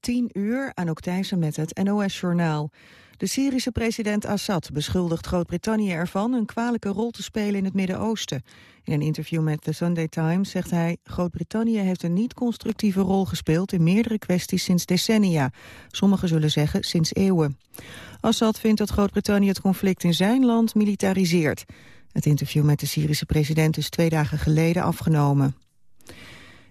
10 uur, Anouk Thijssen met het NOS-journaal. De Syrische president Assad beschuldigt Groot-Brittannië ervan... een kwalijke rol te spelen in het Midden-Oosten. In een interview met The Sunday Times zegt hij... Groot-Brittannië heeft een niet-constructieve rol gespeeld... in meerdere kwesties sinds decennia. Sommigen zullen zeggen sinds eeuwen. Assad vindt dat Groot-Brittannië het conflict in zijn land militariseert. Het interview met de Syrische president is twee dagen geleden afgenomen.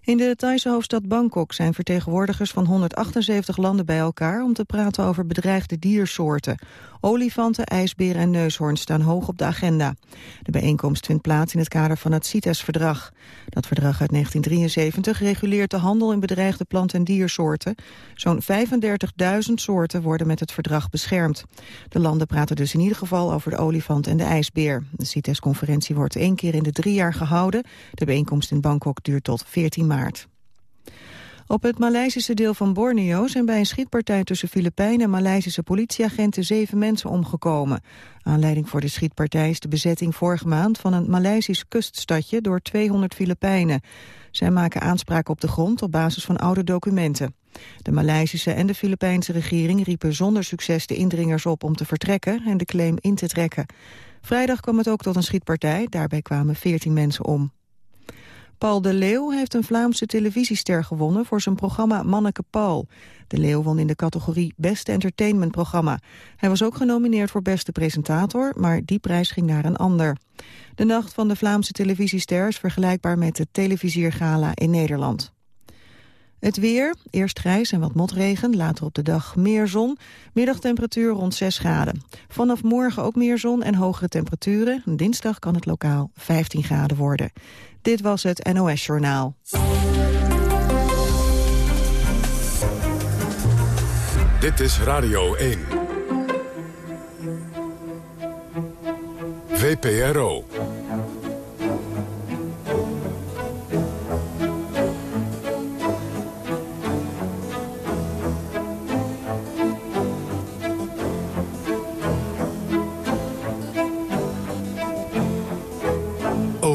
In de Thaise hoofdstad Bangkok zijn vertegenwoordigers van 178 landen bij elkaar om te praten over bedreigde diersoorten. Olifanten, ijsberen en neushoorns staan hoog op de agenda. De bijeenkomst vindt plaats in het kader van het CITES-verdrag. Dat verdrag uit 1973 reguleert de handel in bedreigde plant- en diersoorten. Zo'n 35.000 soorten worden met het verdrag beschermd. De landen praten dus in ieder geval over de olifant en de ijsbeer. De CITES-conferentie wordt één keer in de drie jaar gehouden. De bijeenkomst in Bangkok duurt tot 14 maart. Op het Maleisische deel van Borneo zijn bij een schietpartij tussen Filipijnen en Maleisische politieagenten zeven mensen omgekomen. Aanleiding voor de schietpartij is de bezetting vorige maand van een Maleisisch kuststadje door 200 Filipijnen. Zij maken aanspraak op de grond op basis van oude documenten. De Maleisische en de Filipijnse regering riepen zonder succes de indringers op om te vertrekken en de claim in te trekken. Vrijdag kwam het ook tot een schietpartij, daarbij kwamen 14 mensen om. Paul de Leeuw heeft een Vlaamse televisiester gewonnen voor zijn programma Manneke Paul. De Leeuw won in de categorie Beste Entertainmentprogramma. Hij was ook genomineerd voor Beste Presentator, maar die prijs ging naar een ander. De nacht van de Vlaamse televisiester is vergelijkbaar met de Televisiergala in Nederland. Het weer, eerst grijs en wat motregen, later op de dag meer zon. Middagtemperatuur rond 6 graden. Vanaf morgen ook meer zon en hogere temperaturen. Dinsdag kan het lokaal 15 graden worden. Dit was het NOS Journaal. Dit is Radio 1. VPRO.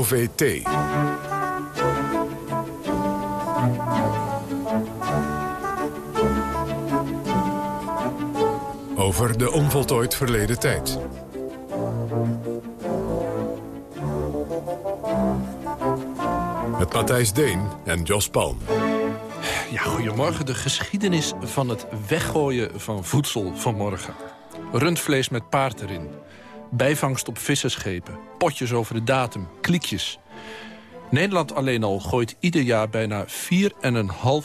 OVT. Over de onvoltooid verleden tijd. Met Matthijs Deen en Jos Palm. Ja, goedemorgen. De geschiedenis van het weggooien van voedsel vanmorgen. Rundvlees met paard erin. Bijvangst op visserschepen. Potjes over de datum. Kliekjes. Nederland alleen al gooit ieder jaar bijna 4,5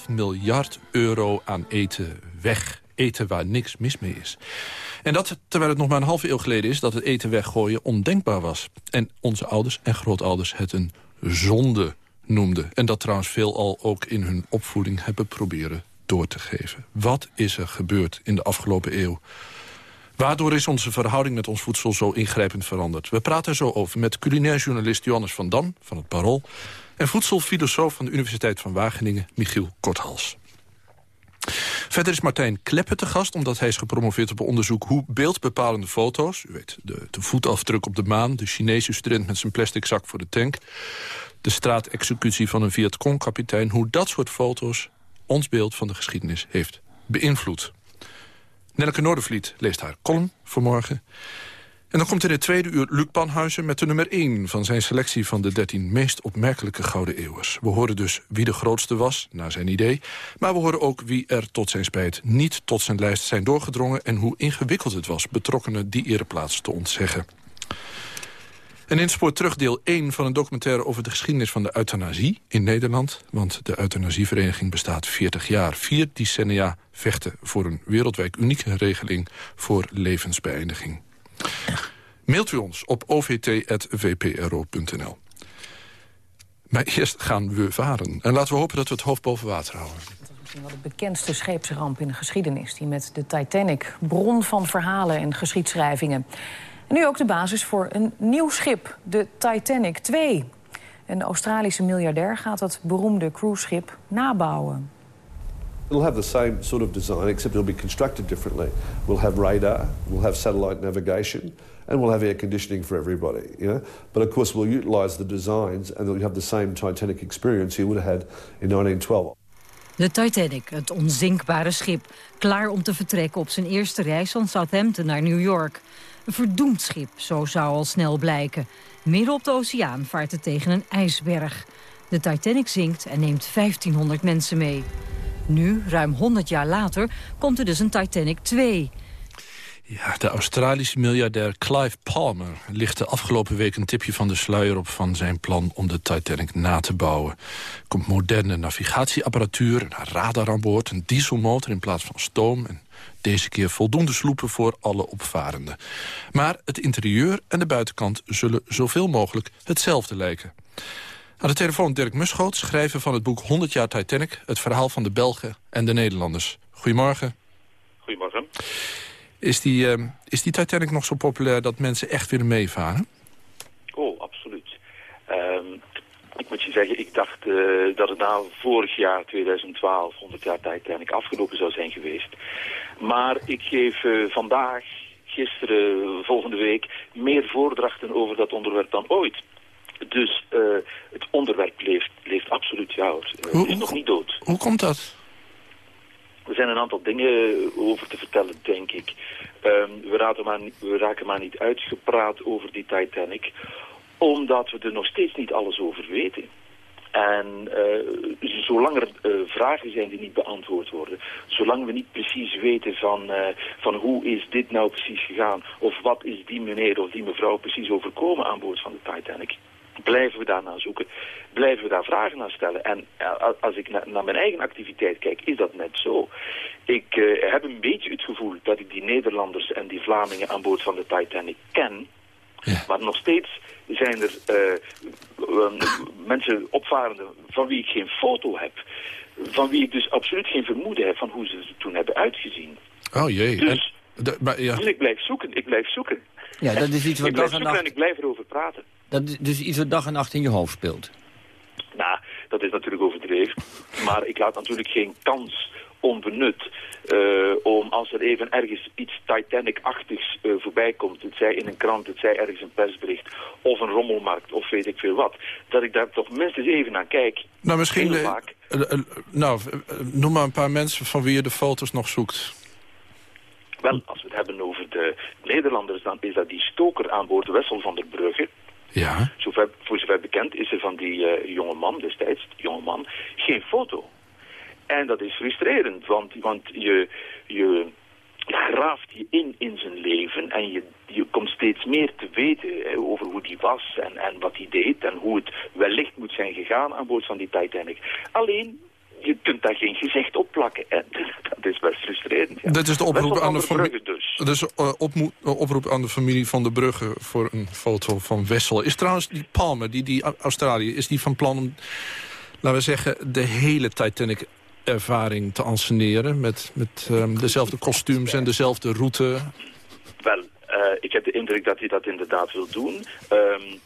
miljard euro aan eten weg. Eten waar niks mis mee is. En dat terwijl het nog maar een halve eeuw geleden is... dat het eten weggooien ondenkbaar was. En onze ouders en grootouders het een zonde noemden. En dat trouwens veel al ook in hun opvoeding hebben proberen door te geven. Wat is er gebeurd in de afgelopen eeuw? Waardoor is onze verhouding met ons voedsel zo ingrijpend veranderd? We praten er zo over met culinair journalist Johannes van Dam van het Parool... en voedselfilosoof van de Universiteit van Wageningen, Michiel Korthals. Verder is Martijn Kleppen te gast, omdat hij is gepromoveerd op onderzoek hoe beeldbepalende foto's, u weet, de, de voetafdruk op de maan, de Chinese student met zijn plastic zak voor de tank, de straatexecutie van een Vietcong-kapitein, hoe dat soort foto's ons beeld van de geschiedenis heeft beïnvloed. Nelleke Noordervliet leest haar column vanmorgen. En dan komt in het tweede uur Luc Panhuizen met de nummer 1... van zijn selectie van de 13 meest opmerkelijke Gouden Eeuwers. We horen dus wie de grootste was, naar zijn idee. Maar we horen ook wie er tot zijn spijt niet tot zijn lijst zijn doorgedrongen... en hoe ingewikkeld het was betrokkenen die ereplaats te ontzeggen. En in spoor terug deel 1 van een documentaire over de geschiedenis van de euthanasie in Nederland. Want de euthanasievereniging bestaat 40 jaar. Vier decennia vechten voor een wereldwijd unieke regeling voor levensbeëindiging. Mailt u ons op ovt.vpro.nl. Maar eerst gaan we varen. En laten we hopen dat we het hoofd boven water houden. Misschien wel de bekendste scheepsramp in de geschiedenis. Die met de Titanic, bron van verhalen en geschiedschrijvingen. En nu ook de basis voor een nieuw schip, de Titanic 2. Een Australische miljardair gaat het beroemde cruiseschip nabouwen. It'll have the same sort of design, except it'll be constructed differently. We'll have radar, we'll have satellite navigation, and we'll have air conditioning for everybody. You know? But of course, we'll utilize the designs, and you'll have the same Titanic experience you would have had in 1912. De Titanic, het onzinkbare schip, klaar om te vertrekken op zijn eerste reis van Southampton naar New York. Een verdoemd schip, zo zou al snel blijken. Midden op de oceaan vaart het tegen een ijsberg. De Titanic zinkt en neemt 1500 mensen mee. Nu, ruim 100 jaar later, komt er dus een Titanic 2. Ja, de Australische miljardair Clive Palmer lichtte afgelopen week een tipje van de sluier op van zijn plan om de Titanic na te bouwen. Er komt moderne navigatieapparatuur, een radar aan boord, een dieselmotor in plaats van stoom en deze keer voldoende sloepen voor alle opvarenden. Maar het interieur en de buitenkant zullen zoveel mogelijk hetzelfde lijken. Aan de telefoon Dirk Muschoot, schrijver van het boek 100 jaar Titanic... het verhaal van de Belgen en de Nederlanders. Goedemorgen. Goedemorgen. Is die, uh, is die Titanic nog zo populair dat mensen echt willen meevaren? Oh, absoluut. Um, ik moet je zeggen, ik dacht uh, dat het na vorig jaar, 2012, 100 jaar Titanic afgelopen zou zijn geweest. Maar ik geef uh, vandaag, gisteren, volgende week... meer voordrachten over dat onderwerp dan ooit. Dus uh, het onderwerp leeft, leeft absoluut, ja hoor. Hoe, is nog niet dood. Hoe komt dat? Er zijn een aantal dingen over te vertellen, denk ik. Um, we, raken maar, we raken maar niet uitgepraat over die Titanic, omdat we er nog steeds niet alles over weten. En uh, zolang er uh, vragen zijn die niet beantwoord worden, zolang we niet precies weten van, uh, van hoe is dit nou precies gegaan, of wat is die meneer of die mevrouw precies overkomen aan boord van de Titanic, blijven we daar naar zoeken, blijven we daar vragen naar stellen. En als ik na naar mijn eigen activiteit kijk, is dat net zo. Ik heb een beetje het gevoel dat ik die Nederlanders en die Vlamingen aan boord van de Titanic ken. Ja. Maar nog steeds zijn er uh, mensen opvarenden van wie ik geen foto heb. Van wie ik dus absoluut geen vermoeden heb van hoe ze er toen hebben uitgezien. Oh jee. Dus, en, de, maar, ja. dus ik blijf zoeken, ik blijf zoeken. Ja, dat is iets wat ik blijf dag en zoeken nacht... en ik blijf erover praten. Dat is dus iets wat dag en nacht in je hoofd speelt. Nou, dat is natuurlijk overdreven. Maar ik laat natuurlijk geen kans onbenut uh, om als er even ergens iets Titanic-achtigs uh, voorbij komt, het zij in een krant, het zij ergens een persbericht of een rommelmarkt of weet ik veel wat, dat ik daar toch minstens even naar kijk. Nou, misschien, uh, vaak. nou, noem maar een paar mensen van wie je de foto's nog zoekt. Wel, als we het hebben over de Nederlanders, dan is dat die stoker aan boord Wessel van der Brugge. Ja. Zover, voor zover bekend is er van die jonge man destijds, jonge man, geen foto. En dat is frustrerend, want, want je, je graaft je in in zijn leven en je, je komt steeds meer te weten over hoe die was en, en wat hij deed en hoe het wellicht moet zijn gegaan aan boord van die Titanic. Alleen, je kunt daar geen gezicht op plakken. En dat is best frustrerend. Ja. Dat is de oproep aan de familie. Brugge dus. Dat is uh, opmo- oproep aan de familie van de Brugge voor een foto van Wessel. Is trouwens die Palmer, die, die Australië, is die van plan om, laten we zeggen, de hele Titanic ervaring te anseneren met, met um, dezelfde kostuums en dezelfde route? Wel, uh, ik heb de indruk dat hij dat inderdaad wil doen. Um,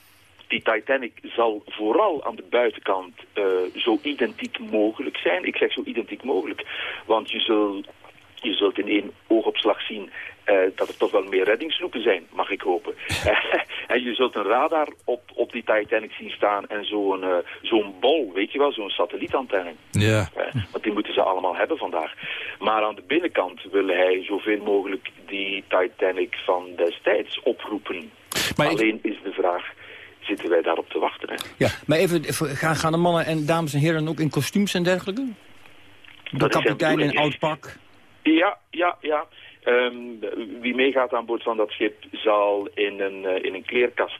die Titanic zal vooral aan de buitenkant uh, zo identiek mogelijk zijn. Ik zeg zo identiek mogelijk, want je zult, je zult in één oogopslag zien uh, dat er toch wel meer reddingsroepen zijn, mag ik hopen. en je zult een radar op, op die Titanic zien staan en zo'n uh, zo'n bol, weet je wel, zo'n satellietantenne. Ja. Uh, want die moeten ze allemaal hebben vandaag. Maar aan de binnenkant wil hij zoveel mogelijk die Titanic van destijds oproepen. Maar Alleen ik... is de vraag, zitten wij daarop te wachten? Hè? Ja, maar even, gaan, gaan de mannen en dames en heren ook in kostuums en dergelijke? De kapitein in oud pak? Ja, ja, ja. Um, wie meegaat aan boord van dat schip zal in een, uh, in een kleerkast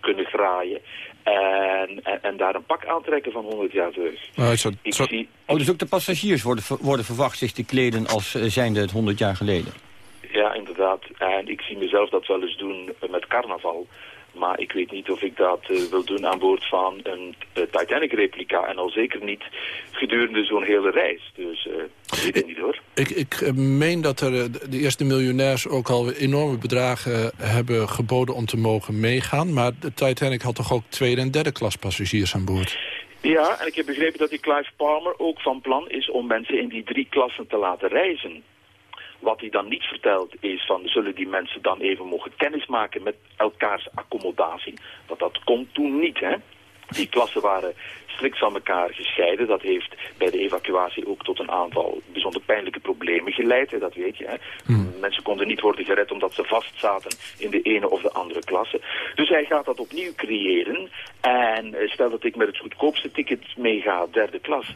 kunnen graaien. En, en, en, daar een pak aantrekken van 100 jaar terug. Oh, zo, Ik zo... zie, Oh, dus ook de passagiers worden, worden verwacht zich te kleden als uh, zijnde het 100 jaar geleden? Ja, inderdaad. En ik zie mezelf dat wel eens doen met carnaval. Maar ik weet niet of ik dat uh, wil doen aan boord van een uh, Titanic-replica. En al zeker niet gedurende zo'n hele reis. Dus uh, weet ik niet hoor. Ik, ik meen dat er de eerste miljonairs ook al enorme bedragen hebben geboden om te mogen meegaan. Maar de Titanic had toch ook tweede en derde klas passagiers aan boord? Ja, en ik heb begrepen dat die Clive Palmer ook van plan is om mensen in die drie klassen te laten reizen. Wat hij dan niet vertelt is van zullen die mensen dan even mogen kennismaken met elkaars accommodatie. Want dat komt toen niet, hè. Die klassen waren strikt van elkaar gescheiden. Dat heeft bij de evacuatie ook tot een aantal bijzonder pijnlijke problemen geleid. Hè, dat weet je. Hè. Hmm. Mensen konden niet worden gered omdat ze vastzaten in de ene of de andere klasse. Dus hij gaat dat opnieuw creëren. En eh, stel dat ik met het goedkoopste ticket meega, derde klas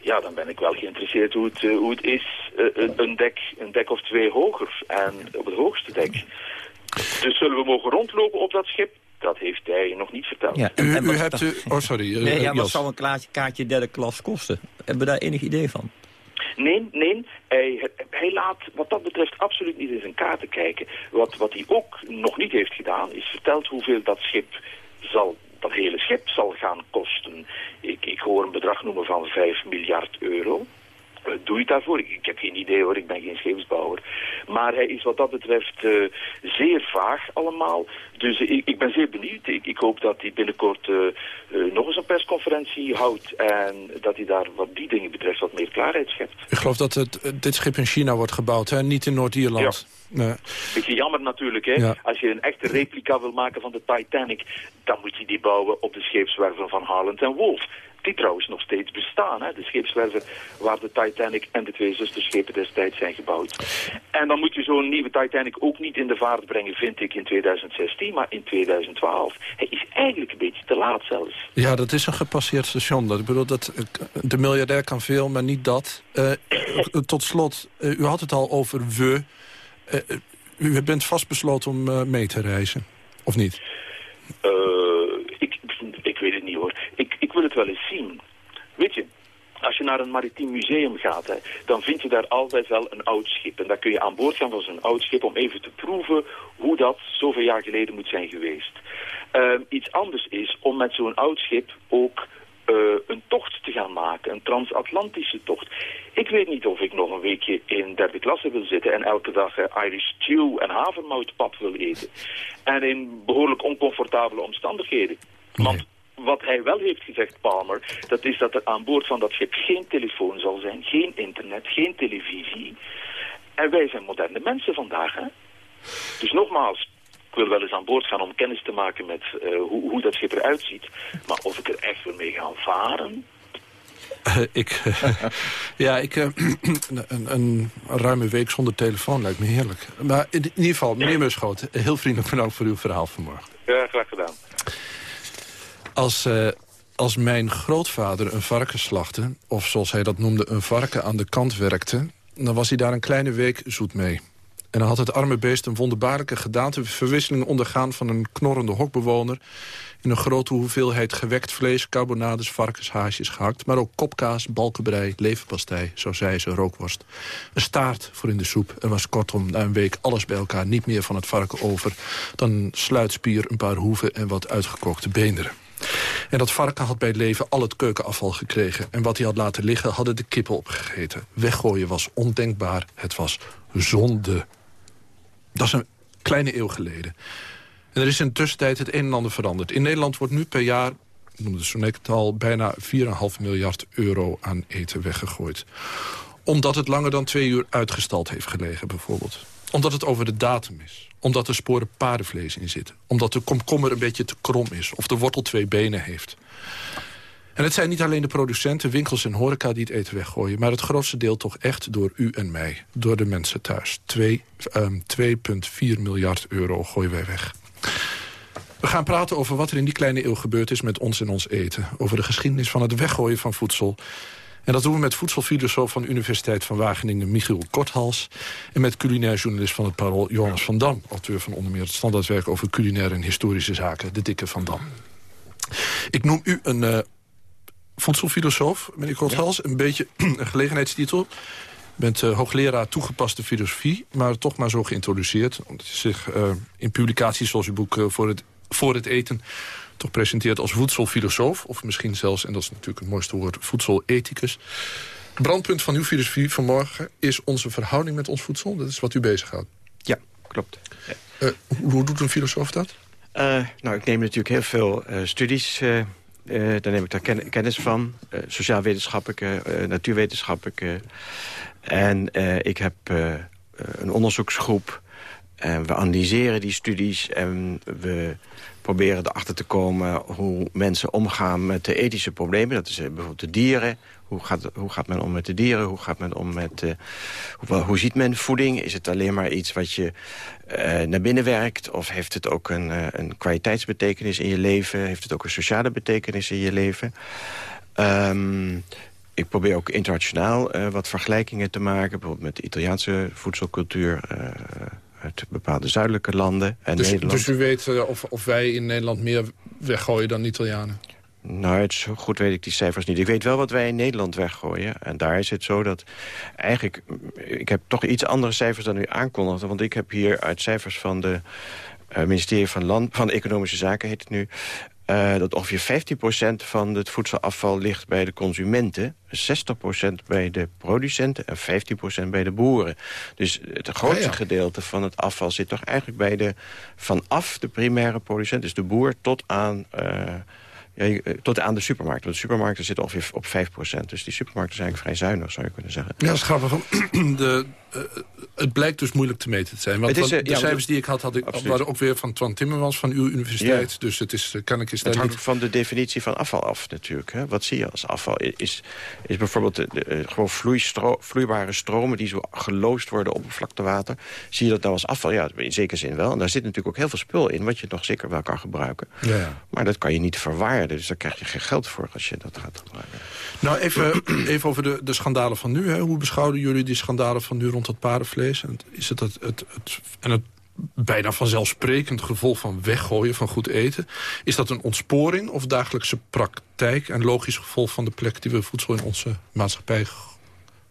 ja, dan ben ik wel geïnteresseerd hoe het, uh, hoe het is uh, een, dek, een dek of twee hoger en op het hoogste dek. Dus zullen we mogen rondlopen op dat schip? Dat heeft hij nog niet verteld. Ja, en, u, u hebt... U, oh, sorry. Uh, nee, ja, wat zou een kaartje, kaartje derde klas kosten? Hebben we daar enig idee van? Nee, nee. Hij, hij, laat wat dat betreft absoluut niet in zijn kaarten kijken. Wat, wat hij ook nog niet heeft gedaan, is verteld hoeveel dat schip zal dat hele schip zal gaan kosten. Ik, ik hoor een bedrag noemen van 5 miljard euro. Uh, doe je het daarvoor? Ik, ik, heb geen idee hoor, ik ben geen scheepsbouwer. Maar hij is wat dat betreft uh, zeer vaag allemaal. Dus ik, ik, ben zeer benieuwd. Ik, ik hoop dat hij binnenkort uh, nog eens een persconferentie houdt. En dat hij daar wat die dingen betreft wat meer klaarheid schept. Ik geloof dat het, dit schip in China wordt gebouwd, hè? niet in Noord-Ierland. Ja. Nee. Beetje jammer natuurlijk, hè? Als je een echte replica wil maken van de Titanic... dan moet je die bouwen op de scheepswerven van Harland en Wolf die trouwens nog steeds bestaan. Hè? De scheepswerven waar de Titanic en de twee zusterschepen destijds zijn gebouwd. En dan moet je zo'n nieuwe Titanic ook niet in de vaart brengen, vind ik, in 2016, maar in 2012. Hij is eigenlijk een beetje te laat zelfs. Ja, dat is een gepasseerd station. Dat, ik bedoel, dat, de miljardair kan veel, maar niet dat. Uh, tot slot, uh, u had het al over we. Uh, u bent vastbesloten om mee te reizen, of niet? Het wel eens zien. Weet je, als je naar een maritiem museum gaat, hè, dan vind je daar altijd wel een oud schip. En dan kun je aan boord gaan van zo'n oud schip om even te proeven hoe dat zoveel jaar geleden moet zijn geweest. Uh, iets anders is om met zo'n oud schip ook uh, een tocht te gaan maken, een transatlantische tocht. Ik weet niet of ik nog een weekje in derde klasse wil zitten en elke dag uh, Irish stew en havermoutpap wil eten. En in behoorlijk oncomfortabele omstandigheden. Want wat hij wel heeft gezegd, Palmer, dat is dat er aan boord van dat schip geen telefoon zal zijn, geen internet, geen televisie. En wij zijn moderne mensen vandaag, hè? Dus nogmaals, ik wil wel eens aan boord gaan om kennis te maken met uh, hoe, hoe dat schip eruit ziet. Maar of ik er echt wil mee gaan varen... Uh, ik, uh, ja, ik, een, een, ruime week zonder telefoon lijkt me heerlijk. Maar in, in ieder geval, meneer Muschoot, heel vriendelijk bedankt voor uw verhaal vanmorgen. Ja, graag gedaan. Als, uh, als mijn grootvader een varken slachtte... of zoals hij dat noemde, een varken aan de kant werkte... dan was hij daar een kleine week zoet mee. En dan had het arme beest een wonderbaarlijke gedaanteverwisseling ondergaan... van een knorrende hokbewoner... in een grote hoeveelheid gewekt vlees, carbonades, varkenshaasjes gehakt... maar ook kopkaas, balkenbrei, leverpastei, ze rookworst. Een staart voor in de soep. Er was kortom na een week alles bij elkaar niet meer van het varken over... dan sluitspier, een paar hoeven en wat uitgekookte beenderen. En dat varken had bij het leven al het keukenafval gekregen. En wat hij had laten liggen, hadden de kippen opgegeten. Weggooien was ondenkbaar. Het was zonde. Dat is een kleine eeuw geleden. En er is in de tussentijd het een en ander veranderd. In Nederland wordt nu per jaar, ik noemde zo net al... bijna 4,5 miljard euro aan eten weggegooid. Omdat het langer dan twee uur uitgestald heeft gelegen, bijvoorbeeld. Omdat het over de datum is omdat er sporen paardenvlees in zitten. Omdat de komkommer een beetje te krom is. Of de wortel twee benen heeft. En het zijn niet alleen de producenten, winkels en horeca die het eten weggooien... maar het grootste deel toch echt door u en mij. Door de mensen thuis. 2,4 um, ehm, miljard euro gooien wij weg. We gaan praten over wat er in die kleine eeuw gebeurd is met ons en ons eten. Over de geschiedenis van het weggooien van voedsel. En dat doen we met voedselfilosoof van de Universiteit van Wageningen, Michiel Korthals. En met culinair journalist van het Parool, Johannes van Dam. Auteur van onder meer het standaardwerk over culinaire en historische zaken, De Dikke van Dam. Ik noem u een uh, voedselfilosoof, meneer Korthals. Een beetje een gelegenheidstitel. U bent uh, hoogleraar toegepaste filosofie, maar toch maar zo geïntroduceerd. Omdat u zich uh, in publicaties zoals uw boek voor, het, voor het eten toch presenteert als voedselfilosoof. Of misschien zelfs, en dat is natuurlijk het mooiste woord, voedselethicus. Brandpunt van uw filosofie vanmorgen is onze verhouding met ons voedsel. Dat is wat u bezighoudt. Ja, klopt. Ja. Uh, hoe doet een filosoof dat? Uh, nou, ik neem natuurlijk heel veel uh, studies. daar neem ik daar ken kennis van. Sociaal-wetenschappelijke, natuurwetenschappelijke. en ik heb een onderzoeksgroep En we analyseren die studies en we proberen erachter te komen... hoe mensen omgaan met de ethische problemen. Dat is eh, bijvoorbeeld de dieren. Hoe gaat, hoe gaat men om met de dieren? Hoe gaat men om met... Uh, hoe, hoe, ziet men voeding? Is het alleen maar iets wat je uh, naar binnen werkt? Of heeft het ook een, een kwaliteitsbetekenis in je leven? Heeft het ook een sociale betekenis in je leven? Um, ik probeer ook internationaal wat vergelijkingen te maken. Bijvoorbeeld met de Italiaanse voedselcultuur... Uit bepaalde zuidelijke landen en dus, Nederland. Dus u weet uh, of, of wij in Nederland meer weggooien dan Italianen? Nou, het, zo goed weet ik die cijfers niet. Ik weet wel wat wij in Nederland weggooien. En daar is het zo dat eigenlijk... Ik heb toch iets andere cijfers dan u aankondigde. Want ik heb hier uit cijfers van de uh, ministerie van, Land, van de Economische Zaken... heet het nu... Uh, dat ongeveer 15% van het voedselafval ligt bij de consumenten... 60% bij de producenten en 15% bij de boeren. Dus het grootste ja. gedeelte van het afval zit toch eigenlijk bij de... vanaf de primaire producent, dus de boer, tot aan... Uh, ja, tot aan de supermarkt. Want de supermarkten zitten ongeveer op 5%. Dus die supermarkten zijn eigenlijk vrij zuinig, zou je kunnen zeggen. Ja, dat is grappig. De, uh, het blijkt dus moeilijk te meten te zijn. Want is, uh, de ja, cijfers die ik had, had ik, waren ook weer van Twan Timmermans van uw universiteit. Ja. Dus het is, kan ik eens Het hangt niet... van de definitie van afval af natuurlijk. Hè. Wat zie je als afval? Is, is bijvoorbeeld de, de, gewoon vloeistro vloeibare stromen die zo geloosd worden op oppervlaktewater. Zie je dat nou als afval? Ja, in zekere zin wel. En daar zit natuurlijk ook heel veel spul in... wat je nog zeker wel kan gebruiken. Ja. Maar dat kan je niet verwaarden. Dus daar krijg je geen geld voor als je dat gaat gebruiken. Nou, even, even over de, de schandalen van nu. Hè. Hoe beschouwen jullie die schandalen van nu rond paardenvlees? En is het het, het, het, en het bijna vanzelfsprekend gevolg van weggooien van goed eten. Is dat een ontsporing of dagelijkse praktijk... en logisch gevolg van de plek die we voedsel in onze maatschappij...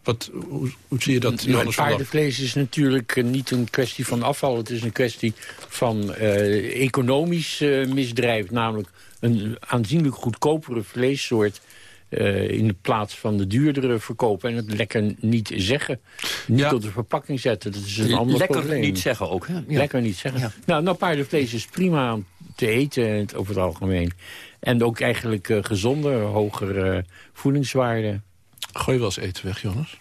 Wat, hoe, hoe zie je dat? Nou, het paardenvlees is natuurlijk uh, niet een kwestie van afval. Het is een kwestie van uh, economisch uh, misdrijf. Namelijk een aanzienlijk goedkopere vleessoort uh, in de plaats van de duurdere verkopen. En het lekker niet zeggen. Niet ja. tot de verpakking zetten. Dat is een ander lekker probleem. niet zeggen ook. Hè? Ja. Lekker niet zeggen. Ja. Nou, nou, paardenvlees is prima te eten over het algemeen. En ook eigenlijk uh, gezonder, hogere uh, voedingswaarde. Gooi je wel eens eten weg, Jonas?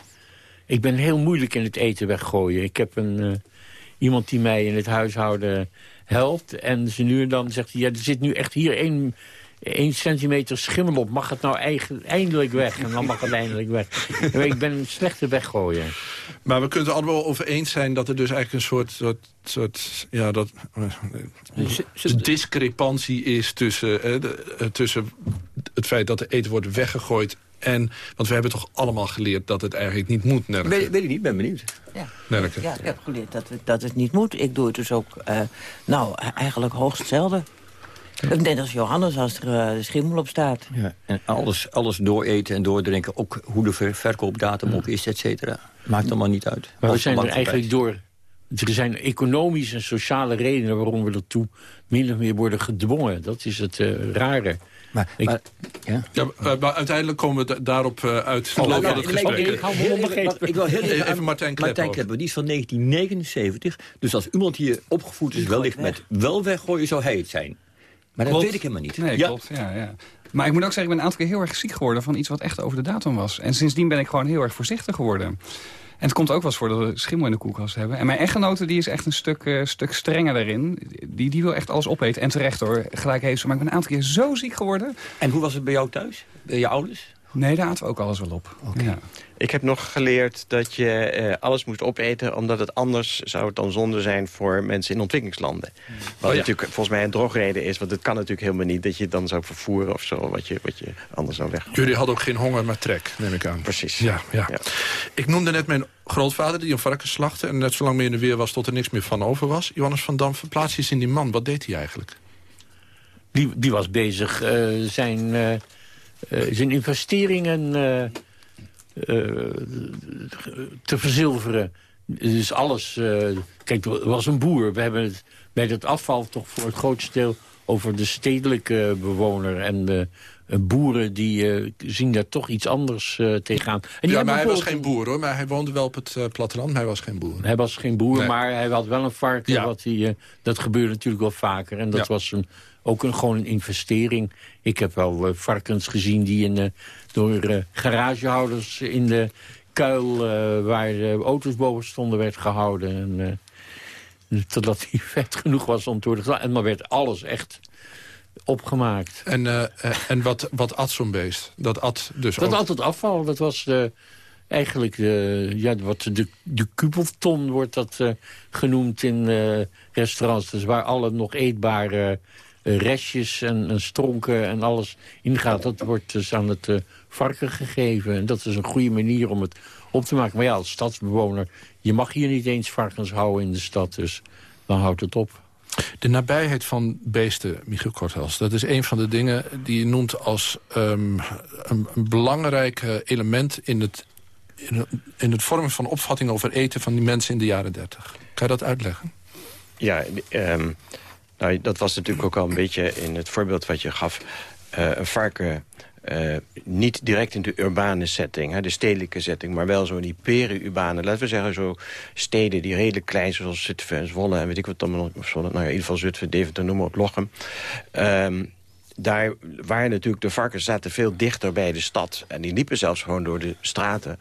Ik ben heel moeilijk in het eten weggooien. Ik heb een, iemand die mij in het huishouden helpt. En ze nu en dan zegt hij, ja, er zit nu echt hier één 1 centimeter schimmel op. Mag het nou eigen, eindelijk weg? En dan mag het eindelijk weg. ik ben een slechte weggooier. Maar we kunnen het allemaal over eens zijn dat er dus eigenlijk een soort... soort, soort ja, dat, discrepantie is tussen, eh, de, tussen het feit dat er eten wordt weggegooid en, want we hebben toch allemaal geleerd dat het eigenlijk niet moet, Nelke? Weet, weet ik niet, ben benieuwd. Ja, ja ik heb geleerd dat het, dat het niet moet. Ik doe het dus ook, uh, nou, eigenlijk hoogst zelden. Net als Johannes, als er uh, schimmel op staat. Ja, en alles, alles dooreten en doordrinken, ook hoe de ver verkoopdatum ook is, et cetera. Maakt allemaal niet uit. Maar we zijn er eigenlijk door... Er zijn economische en sociale redenen waarom we ertoe min of meer worden gedwongen. Dat is het uh, rare. Maar, ik, maar, ja? Ja, maar uiteindelijk komen we daarop uh, uit oh, nou, nou, het gesprek. Ik, ik, ik, ik wil heel even, even Martijn Klepper. Martijn Klepper, die is van 1979. Dus als iemand hier opgevoed is wellicht met wel weggooien, zou hij het zijn. Maar dat klopt. weet ik helemaal niet. Nee, ja. klopt. Ja, ja. Maar ik moet ook zeggen, ik ben een aantal keer heel erg ziek geworden... van iets wat echt over de datum was. En sindsdien ben ik gewoon heel erg voorzichtig geworden. En het komt ook wel eens voor dat we schimmel in de koelkast hebben. En mijn echtgenote die is echt een stuk, uh, stuk strenger daarin. Die, die wil echt alles opeten. En terecht hoor, gelijk heeft ze. Maar ik ben een aantal keer zo ziek geworden. En hoe was het bij jou thuis? Bij je ouders? Nee, daar aten we ook alles wel op. Okay. Ja. Ik heb nog geleerd dat je uh, alles moest opeten... omdat het anders zou het dan zonde zijn voor mensen in ontwikkelingslanden. Wat oh, ja. natuurlijk volgens mij een drogreden is. Want het kan natuurlijk helemaal niet dat je het dan zou vervoeren of zo... wat je, wat je anders zou weg. Jullie hadden ook geen honger, maar trek, neem ik aan. Precies. Ja, ja. ja. Ik noemde net mijn grootvader die een varken slachtte... en net zo lang meer in de weer was tot er niks meer van over was. Johannes van Dam, verplaats je eens in die man. Wat deed hij eigenlijk? Die, die was bezig uh, zijn... Uh, zijn investeringen uh, uh, te verzilveren. Dus alles... kijk, was een boer. We hebben het bij het afval toch voor het grootste deel... over de stedelijke bewoner en de boeren... die zien daar toch iets anders tegenaan. En die ja, maar hij was geen boer, hoor. Maar hij woonde wel op het platteland, maar hij was geen boer. Hij was geen boer, nee. maar hij had wel een varken. Ja. Wat hij, dat gebeurde natuurlijk wel vaker. En dat ja. was een ook een, gewoon een investering. Ik heb wel uh, varkens gezien die in, uh, door uh, garagehouders in de kuil... waar de auto's boven stonden werd gehouden. En, totdat hij vet genoeg was om te worden gedaan. En dan werd alles echt opgemaakt. En, uh, en wat, wat at zo'n beest? Dat at dus Dat ook... at het afval. Dat was de, eigenlijk de, ja, wat de, de kubelton wordt dat uh, genoemd in uh, restaurants. Dus waar alle nog eetbare restjes en, en, stronken en alles ingaat. Dat wordt dus aan het varken gegeven. En dat is een goede manier om het op te maken. Maar ja, als stadsbewoner, je mag hier niet eens varkens houden in de stad. Dus dan houdt het op. De nabijheid van beesten, Michiel Korthals... dat is een van de dingen die je noemt als um, een, een, belangrijk element... In het, in, in het vormen van opvatting over eten van die mensen in de jaren dertig. Kan je dat uitleggen? Ja, um, nou, dat was natuurlijk ook al een beetje in het voorbeeld wat je gaf. Uh, een varken uh, niet direct in de urbane setting, hè, de stedelijke setting... maar wel zo in die peri-urbane, laten we zeggen zo steden die redelijk klein... zoals Zutphen en Zwolle en weet ik wat dan nog... nou ja, in ieder geval Zutphen, Deventer, noem op, Lochem... Um, daar waren natuurlijk de varkens zaten veel dichter bij de stad. En die liepen zelfs gewoon door de straten.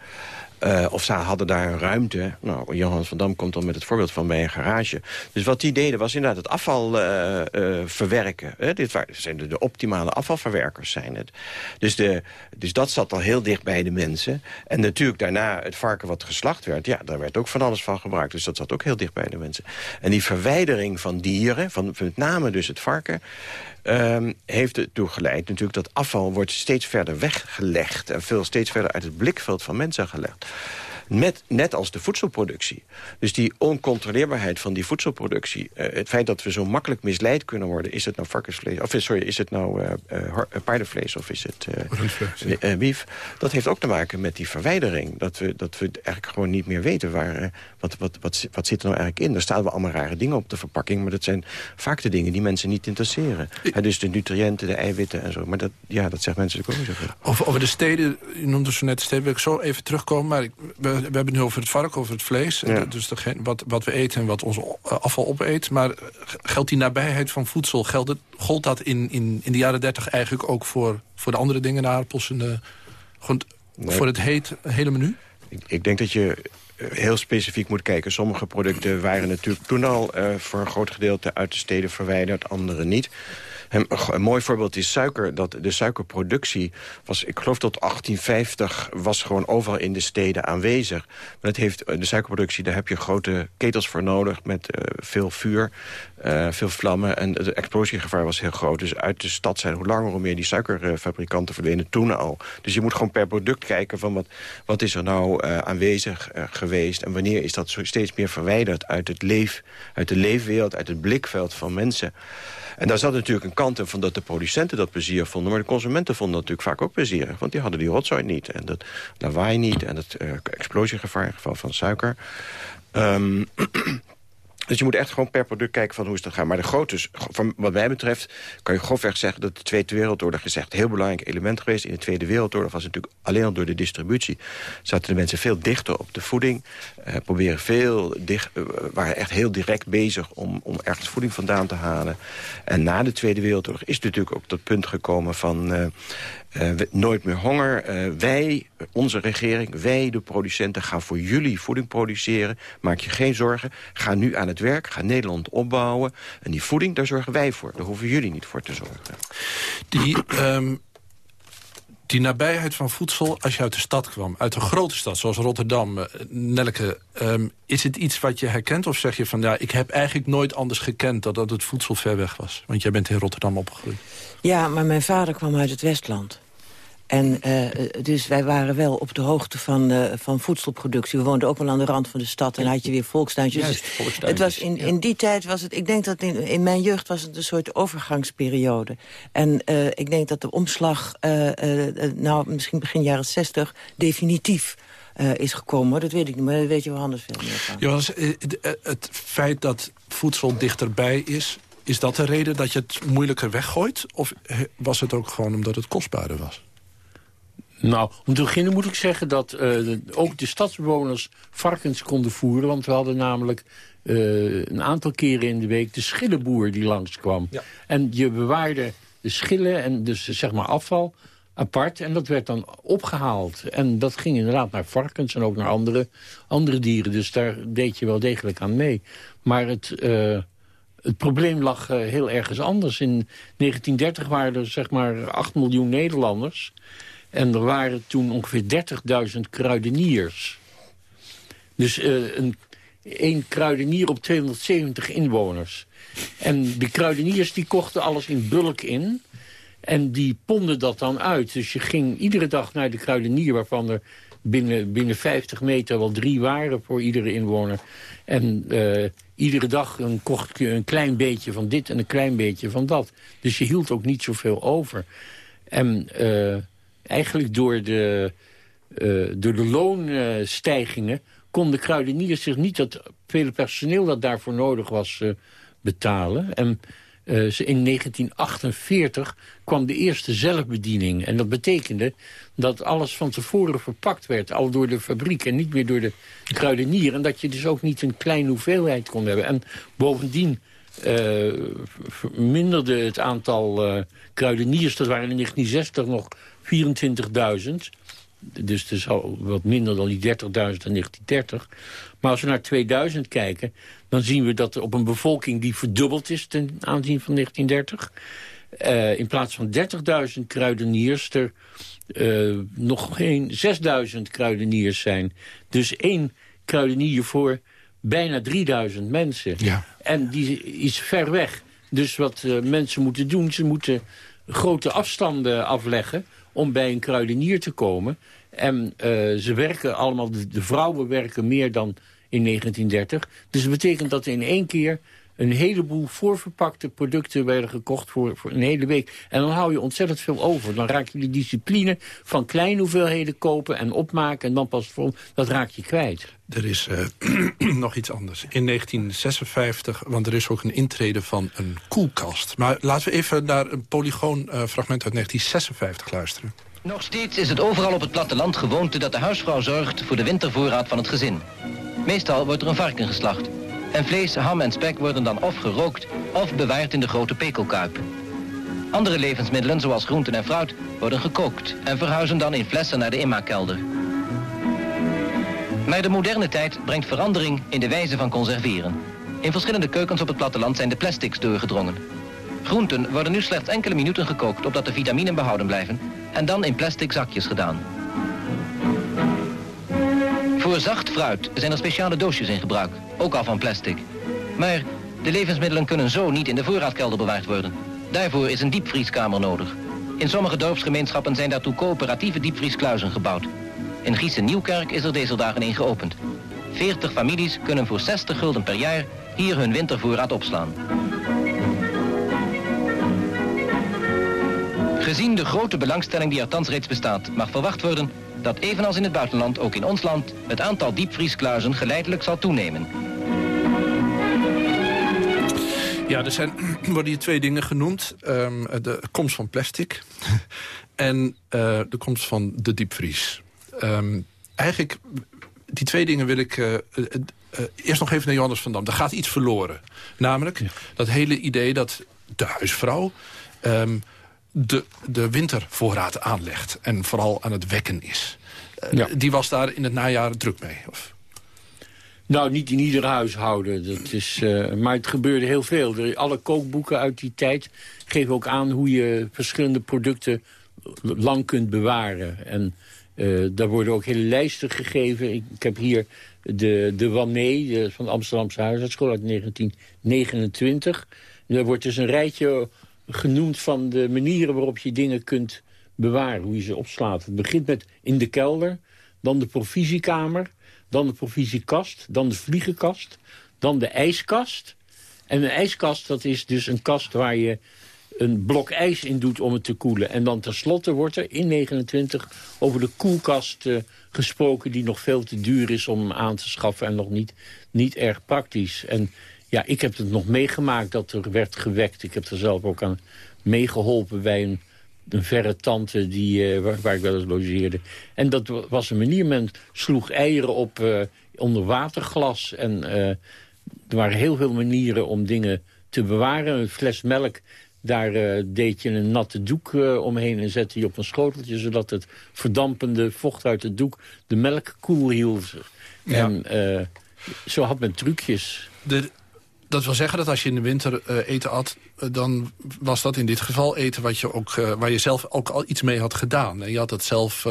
Uh, of ze hadden daar een ruimte. Nou, Johan van Dam komt dan met het voorbeeld van bij een garage. Dus wat die deden was inderdaad het afval uh, uh, verwerken. Dit zijn de, de, optimale afvalverwerkers. Zijn het. Dus, de, dus dat zat al heel dicht bij de mensen. En natuurlijk daarna het varken wat geslacht werd. Ja, daar werd ook van alles van gebruikt. Dus dat zat ook heel dicht bij de mensen. En die verwijdering van dieren, van met name dus het varken... Um, heeft ertoe geleid natuurlijk dat afval wordt steeds verder weggelegd... en veel steeds verder uit het blikveld van mensen gelegd. Met, net als de voedselproductie. Dus die oncontroleerbaarheid van die voedselproductie. Uh, het feit dat we zo makkelijk misleid kunnen worden. Is het nou varkensvlees? Of sorry, is het nou uh, uh, paardenvlees of is het bief? Dat heeft ook te maken met die verwijdering. Dat we, dat we eigenlijk gewoon niet meer weten waar... wat, wat, wat, wat zit er nou eigenlijk in? Er staan wel allemaal rare dingen op de verpakking. Maar dat zijn vaak de dingen die mensen niet interesseren. dus de nutriënten, de eiwitten en zo. Maar dat, ja, dat zegt mensen natuurlijk ook niet zo Over, over de steden, je noemde zo net de steden. Wil ik zo even terugkomen. Maar ik, we, we hebben het nu over het varken, over het vlees. Ja. Dus degene, wat, wat we eten en wat ons afval opeet. Maar geldt die nabijheid van voedsel... Geldt het, gold dat in, in, in de jaren dertig eigenlijk ook voor, voor de andere dingen... de aardappels en de, gewoon nee. voor het heet, hele menu? Ik, ik denk dat je heel specifiek moet kijken. Sommige producten waren natuurlijk toen al uh, voor een groot gedeelte uit de steden verwijderd, andere niet. Een, mooi voorbeeld is suiker. Dat de suikerproductie was, ik geloof tot 1850, was gewoon overal in de steden aanwezig. Maar het heeft, de suikerproductie, daar heb je grote ketels voor nodig met uh, veel vuur, uh, veel vlammen. En het explosiegevaar was heel groot. Dus uit de stad zijn hoe langer hoe meer die suikerfabrikanten verdwenen toen al. Dus je moet gewoon per product kijken van wat, wat is er nou uh, aanwezig geweest. En wanneer is dat steeds meer verwijderd uit, het leef, uit de leefwereld, uit het blikveld van mensen. En daar zat natuurlijk een kant in van dat de producenten dat plezier vonden... maar de consumenten vonden dat natuurlijk vaak ook plezierig. Want die hadden die rotzooi niet en dat lawaai niet... en het uh, explosiegevaar in geval van suiker. Um, Dus je moet echt gewoon per product kijken van hoe is dat gaan. Maar de grote, van wat mij betreft, kan je grofweg zeggen... dat de Tweede Wereldoorlog is echt een heel belangrijk element geweest. In de Tweede Wereldoorlog was het natuurlijk alleen al door de distributie... zaten de mensen veel dichter op de voeding. Uh, proberen veel dicht, uh, waren echt heel direct bezig om, om ergens voeding vandaan te halen. En na de Tweede Wereldoorlog is natuurlijk ook tot punt gekomen van... Uh, uh, nooit meer honger. Uh, wij, onze regering, wij de producenten gaan voor jullie voeding produceren. Maak je geen zorgen. Ga nu aan het werk. Ga Nederland opbouwen. En die voeding, daar zorgen wij voor. Daar hoeven jullie niet voor te zorgen. Die... Um die nabijheid van voedsel als je uit de stad kwam. Uit een grote stad, zoals Rotterdam, uh, Nelke. Um, is het iets wat je herkent? Of zeg je van, ja, ik heb eigenlijk nooit anders gekend... dan dat het voedsel ver weg was? Want jij bent in Rotterdam opgegroeid. Ja, maar mijn vader kwam uit het Westland. En uh, dus wij waren wel op de hoogte van, uh, van voedselproductie. We woonden ook wel aan de rand van de stad en had je weer volkstuintjes. Juist, dus volkstuintjes. Het was in, ja. in die tijd was het, ik denk dat in, in mijn jeugd was het een soort overgangsperiode. En uh, ik denk dat de omslag, nou misschien begin jaren zestig, definitief uh, is gekomen. Dat weet ik niet, maar dat weet je wel anders veel meer van. Johannes, het feit dat voedsel dichterbij is... is dat de reden dat je het moeilijker weggooit? Of was het ook gewoon omdat het kostbaarder was? Nou, om te beginnen moet ik zeggen dat uh, de, ook de stadsbewoners varkens konden voeren. Want we hadden namelijk uh, een aantal keren in de week de schillenboer die langskwam. Ja. En je bewaarde de schillen en dus zeg maar afval apart. En dat werd dan opgehaald. En dat ging inderdaad naar varkens en ook naar andere, andere dieren. Dus daar deed je wel degelijk aan mee. Maar het, uh, het probleem lag uh, heel ergens anders. In 1930 waren er zeg maar 8 miljoen Nederlanders. En er waren toen ongeveer 30.000 kruideniers. Dus uh, een, één kruidenier op 270 inwoners. En die kruideniers die kochten alles in bulk in. En die ponden dat dan uit. Dus je ging iedere dag naar de kruidenier... waarvan er binnen, binnen 50 meter wel drie waren voor iedere inwoner. En uh, iedere dag een, kocht je een klein beetje van dit en een klein beetje van dat. Dus je hield ook niet zoveel over. En uh, eigenlijk door de, uh, door de loonstijgingen... konden kruideniers zich niet dat vele personeel dat daarvoor nodig was betalen. En uh, in 1948 kwam de eerste zelfbediening. En dat betekende dat alles van tevoren verpakt werd. Al door de fabriek en niet meer door de kruidenier. En dat je dus ook niet een kleine hoeveelheid kon hebben. En bovendien uh, verminderde het aantal kruideniers. Dat waren in 1960 nog 24.000. Dus het is al wat minder dan die 30.000 in 1930. Maar als we naar 2000 kijken, dan zien we dat er op een bevolking die verdubbeld is ten aanzien van 1930... Uh, in plaats van 30.000 kruideniers er uh, nog geen 6.000 kruideniers zijn. Dus één kruidenier voor bijna 3000 mensen. Ja. En die is ver weg. Dus wat uh, mensen moeten doen, ze moeten grote afstanden afleggen om bij een kruidenier te komen. En ze werken allemaal, de, de vrouwen werken meer dan in 1930. Dus dat betekent dat in één keer een heleboel voorverpakte producten werden gekocht voor, voor een hele week. En dan hou je ontzettend veel over. Dan raak je de discipline van kleine hoeveelheden kopen en opmaken... en dan pas vol, dat raak je kwijt. Er is uh, nog iets anders. In 1956, want er is ook een intrede van een koelkast. Maar laten we even naar een polygoonfragment uh, uit 1956 luisteren. Nog steeds is het overal op het platteland gewoonte dat de huisvrouw zorgt voor de wintervoorraad van het gezin. Meestal wordt er een varken geslacht. En vlees, ham en spek worden dan of gerookt of bewaard in de grote pekelkuip. Andere levensmiddelen, zoals groenten en fruit, worden gekookt en verhuizen dan in flessen naar de inmaakkelder. Maar de moderne tijd brengt verandering in de wijze van conserveren. In verschillende keukens op het platteland zijn de plastics doorgedrongen. Groenten worden nu slechts enkele minuten gekookt opdat de vitaminen behouden blijven en dan in plastic zakjes gedaan. Voor zacht fruit zijn er speciale doosjes in gebruik, ook al van plastic. Maar de levensmiddelen kunnen zo niet in de voorraadkelder bewaard worden. Daarvoor is een diepvrieskamer nodig. In sommige dorpsgemeenschappen zijn daartoe coöperatieve diepvrieskluizen gebouwd. In Giese Nieuwkerk is er deze dagen een geopend. 40 families kunnen voor 60 gulden per jaar hier hun wintervoorraad opslaan. Gezien de grote belangstelling die er thans reeds bestaat, mag verwacht worden dat evenals in het buitenland ook in ons land het aantal diepvrieskluizen geleidelijk zal toenemen. Ja, er zijn, worden hier twee dingen genoemd. Um, de komst van plastic en uh, de komst van de diepvries. Um, eigenlijk, die twee dingen wil ik... Uh, uh, eerst nog even naar Johannes van Dam. Er gaat iets verloren. Namelijk dat hele idee dat de huisvrouw... Um, de, de wintervoorraad aanlegt. En vooral aan het wekken is. Uh, ja. Die was daar in het najaar druk mee? Of? Nou, niet in ieder huishouden. Dat is, uh, maar het gebeurde heel veel. Alle kookboeken uit die tijd geven ook aan hoe je verschillende producten lang kunt bewaren. En uh, daar worden ook hele lijsten gegeven. Ik, ik heb hier de, de Wanné van de Amsterdamse Huisartschool uit 1929. daar wordt dus een rijtje genoemd van de manieren waarop je dingen kunt bewaren. Hoe je ze opslaat. Het begint met in de kelder, dan de provisiekamer, dan de provisiekast, dan de vliegenkast, dan de ijskast. En een ijskast, dat is dus een kast waar je een blok ijs in doet om het te koelen. En dan tenslotte wordt er in 29 over de koelkast uh, gesproken... die nog veel te duur is om aan te schaffen en nog niet, niet erg praktisch. En ja, ik heb het nog meegemaakt dat er werd gewekt. Ik heb er zelf ook aan meegeholpen bij een, een verre tante die, uh, waar, waar, ik wel eens logeerde. En dat was een manier, men sloeg eieren op uh, onder waterglas. En uh, er waren heel veel manieren om dingen te bewaren. Een fles melk, Daar eh, deed je een natte doek eh, omheen en zette je op een schoteltje... zodat het verdampende vocht uit het doek de melk koel hield. En eh, zo had men trucjes. De, dat wil zeggen dat als je in de winter eh, eten at... eh, dan was dat in dit geval eten wat je ook, eh, waar je zelf ook al iets mee had gedaan. En je had het zelf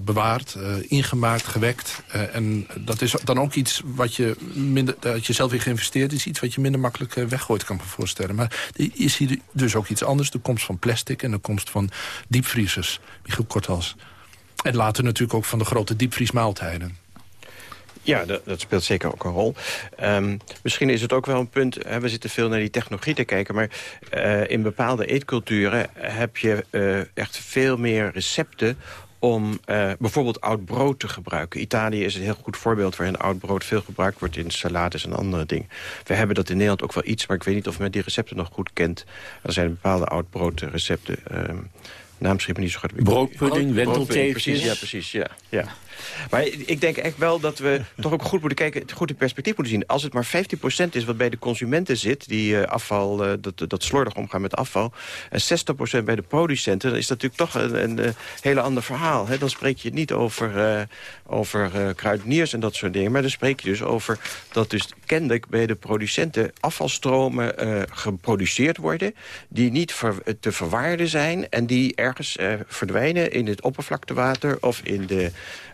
bewaard, ingemaakt, gewekt. En dat is dan ook iets wat je, minder, dat je zelf in geïnvesteerd is. Iets wat je minder makkelijk weggooit, kan ik me voorstellen. Maar er is hier dus ook iets anders. De komst van plastic en de komst van diepvriezers. Michiel Kortals. En later natuurlijk ook van de grote diepvriesmaaltijden. Ja, dat, dat speelt zeker ook een rol. Ehm, misschien is het ook wel een punt... Hè, we zitten veel naar die technologie te kijken... maar eh, in bepaalde eetculturen heb je eh, echt veel meer recepten om eh, bijvoorbeeld oud brood te gebruiken. Italië is een heel goed voorbeeld waarin oud brood veel gebruikt wordt in salades en andere dingen. We hebben dat in Nederland ook wel iets, maar ik weet niet of men die recepten nog goed kent. Er zijn bepaalde oud broodrecepten. ehm naam schiet me niet zo goed. Broodpudding, Broodpudding, wentelteefjes. Precies, ja, precies. Ja, ja. Maar ik denk echt wel dat we toch ook goed moeten kijken... het goed in perspectief moeten zien. Als het maar 15% is wat bij de consumenten zit... die eh, afval, eh, dat, dat slordig omgaan met afval... en 60% bij de producenten... dan is dat natuurlijk toch een, een, eh, hele ander verhaal. Hè? Dan spreek je niet over, eh, over eh, kruideniers en dat soort dingen... maar dan spreek je dus over dat dus kennelijk bij de producenten... afvalstromen geproduceerd worden... die niet ver- te verwaarden zijn... en die ergens verdwijnen in het oppervlaktewater... of in de,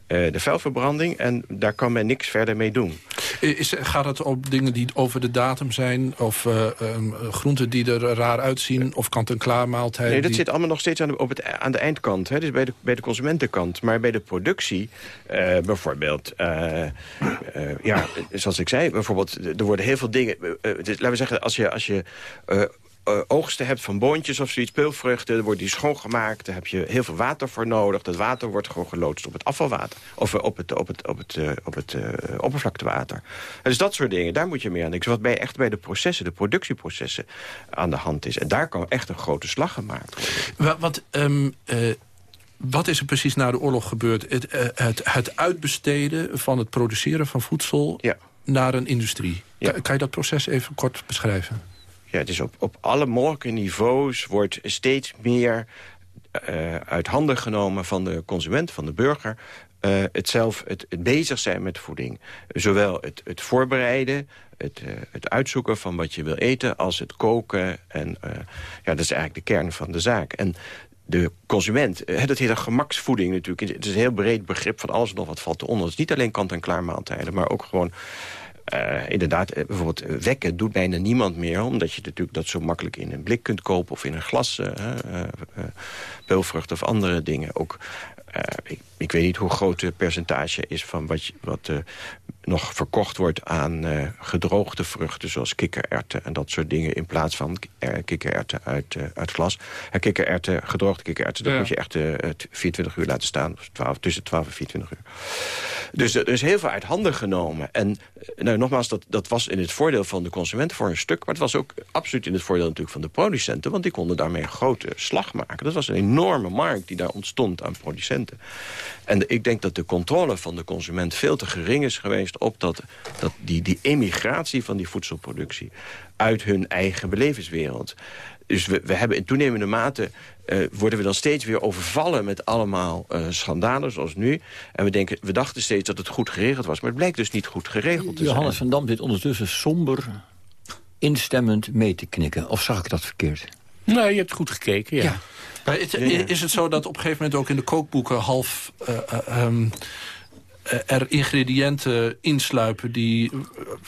de vuilverbranding. En daar kan men niks verder mee doen. Is, gaat het om dingen die over de datum zijn? Of eh, ehm, groenten die er raar uitzien? Of kant-en-klaar maaltijden? Nee, dat die- zit allemaal nog steeds aan de, op het, aan de eindkant. Hè? Dus bij de, bij de consumentenkant. Maar bij de productie, eh, bijvoorbeeld... eh, eh, ja, zoals ik zei, bijvoorbeeld... er worden heel veel dingen... eh, eh, dus laten we zeggen, als je... Als je eh, oogsten hebt van boontjes of zoiets, peulvruchten... dan wordt die schoongemaakt, daar heb je heel veel water voor nodig. Dat water wordt gewoon geloodst op het afvalwater. Of eh, op het, op het, op het, eh, op het oppervlaktewater. Dus dat soort dingen, daar moet je mee aan denken. Wat bij, echt bij de processen, de productieprocessen aan de hand is. En daar kan echt een grote slag gemaakt worden. Wa- Wat, ehm, eh, wat is er precies na de oorlog gebeurd? Het, het, het uitbesteden van het produceren van voedsel naar een industrie. Kan, kan je dat proces even kort beschrijven? Ja, is op, op alle mogelijke niveaus wordt steeds meer eh, uit handen genomen van de consument, van de burger... eh, het zelf, het, bezig zijn met voeding. Zowel het, het voorbereiden, het, eh, het uitzoeken van wat je wil eten... als het koken. En ja, dat is eigenlijk de kern van de zaak. En de consument, dat heet een gemaksvoeding natuurlijk. Het is een heel breed begrip van alles en nog wat valt eronder. Het is niet alleen kant-en-klaar maaltijden, maar ook gewoon... eh, inderdaad, eh, bijvoorbeeld eh, wekken doet bijna niemand meer... omdat je natuurlijk dat zo makkelijk in een blik kunt kopen... of in een glas, peulvrucht of andere dingen. Ook, ik weet niet hoe groot het percentage is van wat, wat eh, nog verkocht wordt aan eh, gedroogde vruchten... zoals kikkererwten en dat soort dingen... in plaats van eh, kikkererwten uit, uit glas. En kikkererwten, gedroogde kikkererwten... dat moet je echt eh, het 24 uur laten staan. Of 12, tussen 12 en 24 uur. Dus er is heel veel uit handen genomen. En nou, nogmaals, dat, dat was in het voordeel van de consument voor een stuk... maar het was ook absoluut in het voordeel natuurlijk van de producenten... want die konden daarmee een grote slag maken. Dat was een enorme markt die daar ontstond aan producenten. En ik denk dat de controle van de consument veel te gering is geweest... op dat, dat die, die emigratie van die voedselproductie uit hun eigen belevenswereld. Dus we, we hebben in toenemende mate... eh, worden we dan steeds weer overvallen met allemaal eh, schandalen zoals nu. En we, denken, we dachten steeds dat het goed geregeld was. Maar het blijkt dus niet goed geregeld te zijn. Johannes van Dam zit ondertussen somber instemmend mee te knikken. Of zag ik dat verkeerd? Nou, je hebt goed gekeken, ja. Maar het- is het zo dat op een gegeven moment ook in de kookboeken... half eh, eh, ehm, eh, er ingrediënten insluipen die,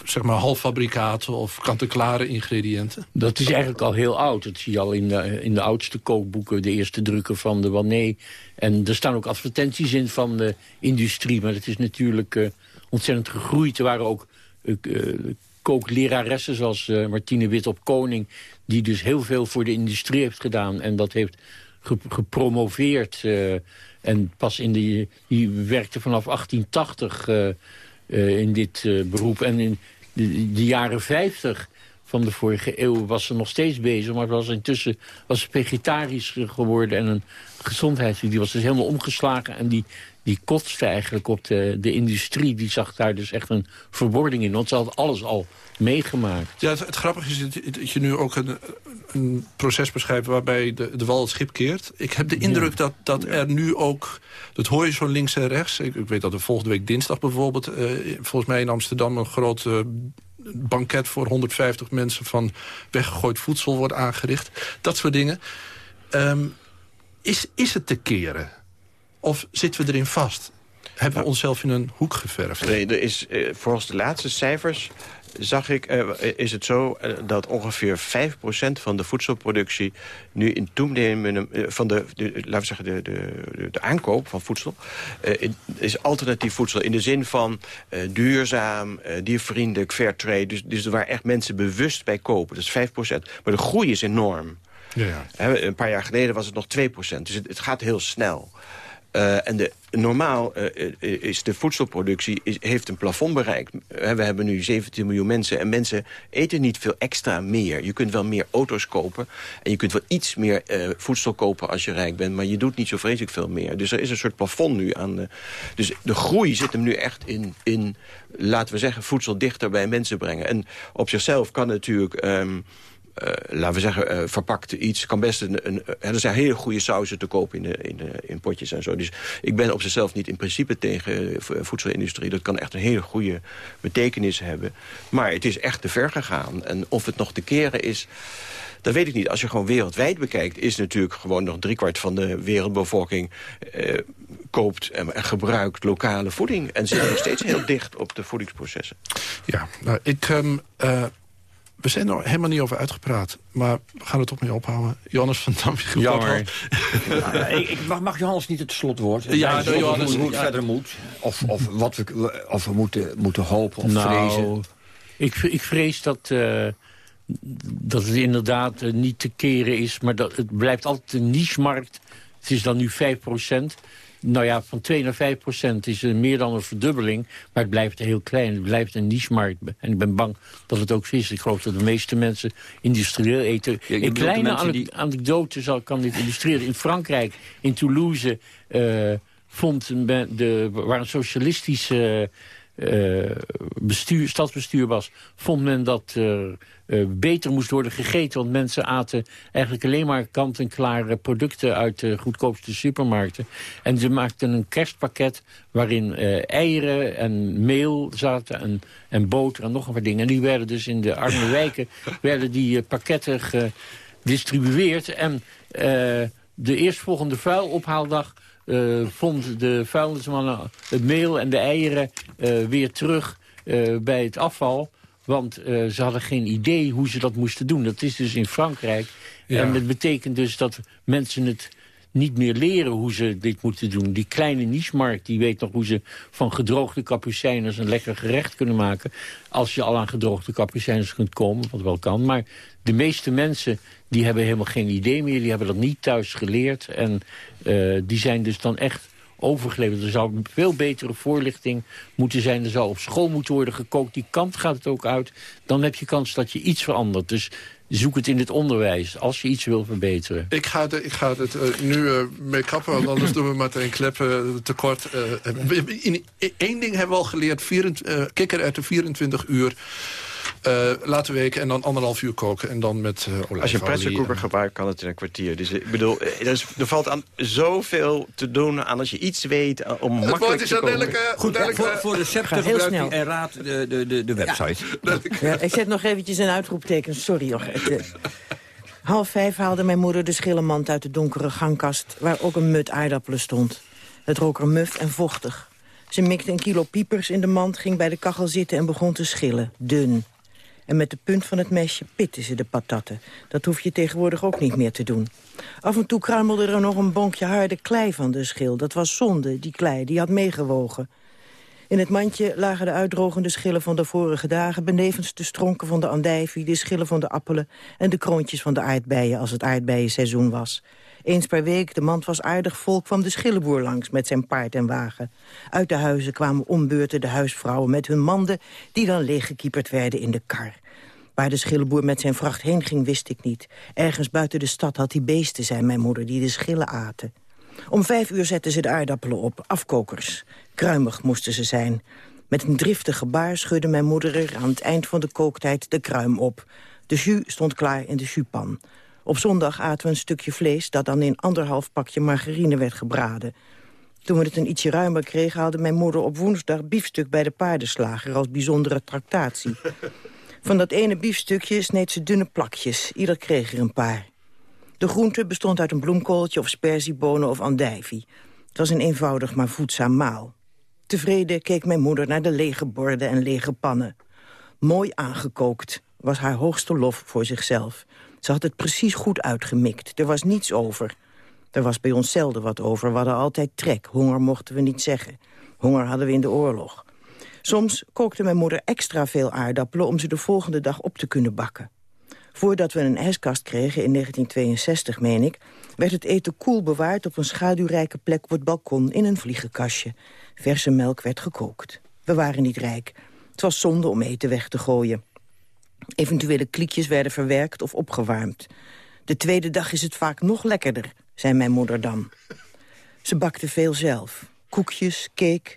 zeg maar, halffabrikaten... of kant-en-klare ingrediënten? Dat is eigenlijk al heel oud. Dat zie je al in de, in de oudste kookboeken, de eerste drukken van de Wanné. En er staan ook advertenties in van de industrie. Maar het is natuurlijk ontzettend gegroeid. Er waren ook eh, kookleraressen zoals Martine Wit op Koning... die dus heel veel voor de industrie heeft gedaan. En dat heeft gepromoveerd. eh, en pas in de... Die werkte vanaf 1880 eh, eh, in dit beroep. En in de, jaren 50 van de vorige eeuw was ze nog steeds bezig. Maar was intussen was ze vegetarisch geworden en een gezondheids... Die was dus helemaal omgeslagen en die, die kotste eigenlijk op de, de industrie. Die zag daar dus echt een verwording in. Want ze had alles al meegemaakt. Ja, het, grappige is dat je nu ook een, een proces beschrijft... waarbij de, de wal het schip keert. Ik heb de indruk dat, dat er nu ook... dat hoor je zo links en rechts. Ik, ik weet dat er volgende week dinsdag bijvoorbeeld... Uh, volgens mij in Amsterdam een groot uh, banket voor 150 mensen... van weggegooid voedsel wordt aangericht. Dat soort dingen. Um, is, is het te keren? Of zitten we erin vast? Hebben we onszelf in een hoek geverfd? Nee, er is, eh, volgens de laatste cijfers zag ik, uh, is het zo uh, dat ongeveer 5% van de voedselproductie... nu in toenemende, uh, van de, de, laten we zeggen, de, de, de aankoop van voedsel... is alternatief voedsel in de zin van duurzaam, diervriendelijk, fair trade. Dus, dus waar echt mensen bewust bij kopen. Dat is 5%. Maar de groei is enorm. Ja, ja. Een paar jaar geleden was het nog 2%. Dus het, het gaat heel snel. Uh, en de, normaal uh, is de voedselproductie is, heeft een plafond bereikt. We hebben nu 17 miljoen mensen en mensen eten niet veel extra meer. Je kunt wel meer auto's kopen en je kunt wel iets meer voedsel kopen als je rijk bent... maar je doet niet zo vreselijk veel meer. Dus er is een soort plafond nu aan... De, dus de groei zit hem nu echt in, in, laten we zeggen, voedsel dichter bij mensen brengen. En op zichzelf kan natuurlijk... Uh, laten we zeggen, uh, verpakt iets. Kan best een, een, er zijn hele goede sauzen te kopen in, de, in, in potjes en zo. Dus ik ben op zichzelf niet in principe tegen voedselindustrie. Dat kan echt een hele goede betekenis hebben. Maar het is echt te ver gegaan. En of het nog te keren is... Dat weet ik niet. Als je gewoon wereldwijd bekijkt... is natuurlijk gewoon nog driekwart van de wereldbevolking... Koopt en, gebruikt lokale voeding. En zit nog steeds heel dicht op de voedingsprocessen. Ja, nou, ik... Um, we zijn er helemaal niet over uitgepraat, maar we gaan er toch mee ophouden. Johannes van Dam, Jammer. ja, ik, mag, mag, Johannes niet het slotwoord? Ja, ja Johannes, hoe, hoe het verder moet. Of, of wat we, of we moeten, moeten hopen of nou, vrezen. Ik, ik vrees dat, uh, dat het inderdaad uh, niet te keren is, maar dat, het blijft altijd een niche-markt. Het is dan nu 5 procent. Nou ja, van 2 naar 5 procent is meer dan een verdubbeling. Maar het blijft heel klein. Het blijft een niche-markt. En ik ben bang dat het ook is. Ik geloof dat de meeste mensen industrieel eten. Ja, een kleine ane die... anekdote zal, kan dit illustreren. In Frankrijk, in Toulouse, uh, vond de, waar een socialistische uh, bestuur, stadsbestuur was... vond men dat er uh, beter moest worden gegeten. Want mensen aten eigenlijk alleen maar kant-en-klare producten... uit de goedkoopste supermarkten. En ze maakten een kerstpakket waarin uh, eieren en meel zaten... En, en boter en nog een paar dingen. En die werden dus in de arme wijken... werden die pakketten gedistribueerd. En de eerstvolgende vuilophaaldag uh, vond de vuilnismannen het meel en de eieren uh, weer terug uh, bij het afval. Want ze hadden geen idee hoe ze dat moesten doen. Dat is dus in Frankrijk. Ja. En dat betekent dus dat mensen het niet meer leren hoe ze dit moeten doen. Die kleine niche-markt die weet nog hoe ze van gedroogde kapucijners een lekker gerecht kunnen maken. Als je al aan gedroogde kapucijners kunt komen, wat wel kan. Maar de meeste mensen die hebben helemaal geen idee meer. Die hebben dat niet thuis geleerd. En uh, die zijn dus dan echt overgeleverd. Er zou veel betere voorlichting moeten zijn. Er zou op school moeten worden gekookt. Die kant gaat het ook uit. Dan heb je kans dat je iets verandert. Dus zoek het in het onderwijs, als je iets wil verbeteren. Ik ga, ik ga het uh, nu uh, mee kappen, want anders doen we meteen kleppen tekort. Eén ding hebben we al geleerd, 24, kikker uit de 24 uur uh, laten weken en dan anderhalf uur koken. En dan met uh, Als je een pressure gebruikt, kan het in een kwartier. Dus ik bedoel, er, is, er valt aan zoveel te doen aan als je iets weet om het makkelijk is te komen. Goed, voor, voor recepten gebruikt u en raad de, de, de, de website. Ja. Ja, ik zet nog eventjes een uitroepteken. Sorry, joh. Half vijf haalde mijn moeder de schillenmand uit de donkere gangkast... waar ook een mut aardappelen stond. Het rook er muf en vochtig. Ze mikte een kilo piepers in de mand, ging bij de kachel zitten en begon te schillen. Dun, en met de punt van het mesje pitten ze de patatten. Dat hoef je tegenwoordig ook niet meer te doen. Af en toe kruimelde er nog een bonkje harde klei van de schil. Dat was zonde, die klei, die had meegewogen. In het mandje lagen de uitdrogende schillen van de vorige dagen... benevens de stronken van de andijvie, de schillen van de appelen... en de kroontjes van de aardbeien als het aardbeienseizoen was. Eens per week, de mand was aardig vol, kwam de schillenboer langs met zijn paard en wagen. Uit de huizen kwamen ombeurten de huisvrouwen met hun manden... die dan leeggekieperd werden in de kar. Waar de schillenboer met zijn vracht heen ging, wist ik niet. Ergens buiten de stad had hij beesten, zei mijn moeder, die de schillen aten. Om vijf uur zetten ze de aardappelen op, afkokers. Kruimig moesten ze zijn. Met een driftig gebaar schudde mijn moeder er aan het eind van de kooktijd de kruim op. De jus stond klaar in de juspan. Op zondag aten we een stukje vlees dat dan in anderhalf pakje margarine werd gebraden. Toen we het een ietsje ruimer kregen, haalde mijn moeder op woensdag biefstuk bij de paardenslager als bijzondere tractatie. Van dat ene biefstukje sneed ze dunne plakjes. Ieder kreeg er een paar. De groente bestond uit een bloemkooltje of sperziebonen of andijvie. Het was een eenvoudig maar voedzaam maal. Tevreden keek mijn moeder naar de lege borden en lege pannen. Mooi aangekookt was haar hoogste lof voor zichzelf. Ze had het precies goed uitgemikt. Er was niets over. Er was bij ons zelden wat over. We hadden altijd trek. Honger mochten we niet zeggen. Honger hadden we in de oorlog. Soms kookte mijn moeder extra veel aardappelen... om ze de volgende dag op te kunnen bakken. Voordat we een ijskast kregen, in 1962 meen ik... werd het eten koel bewaard op een schaduwrijke plek op het balkon... in een vliegenkastje. Verse melk werd gekookt. We waren niet rijk. Het was zonde om eten weg te gooien. Eventuele kliekjes werden verwerkt of opgewarmd. De tweede dag is het vaak nog lekkerder, zei mijn moeder dan. Ze bakte veel zelf. Koekjes, cake.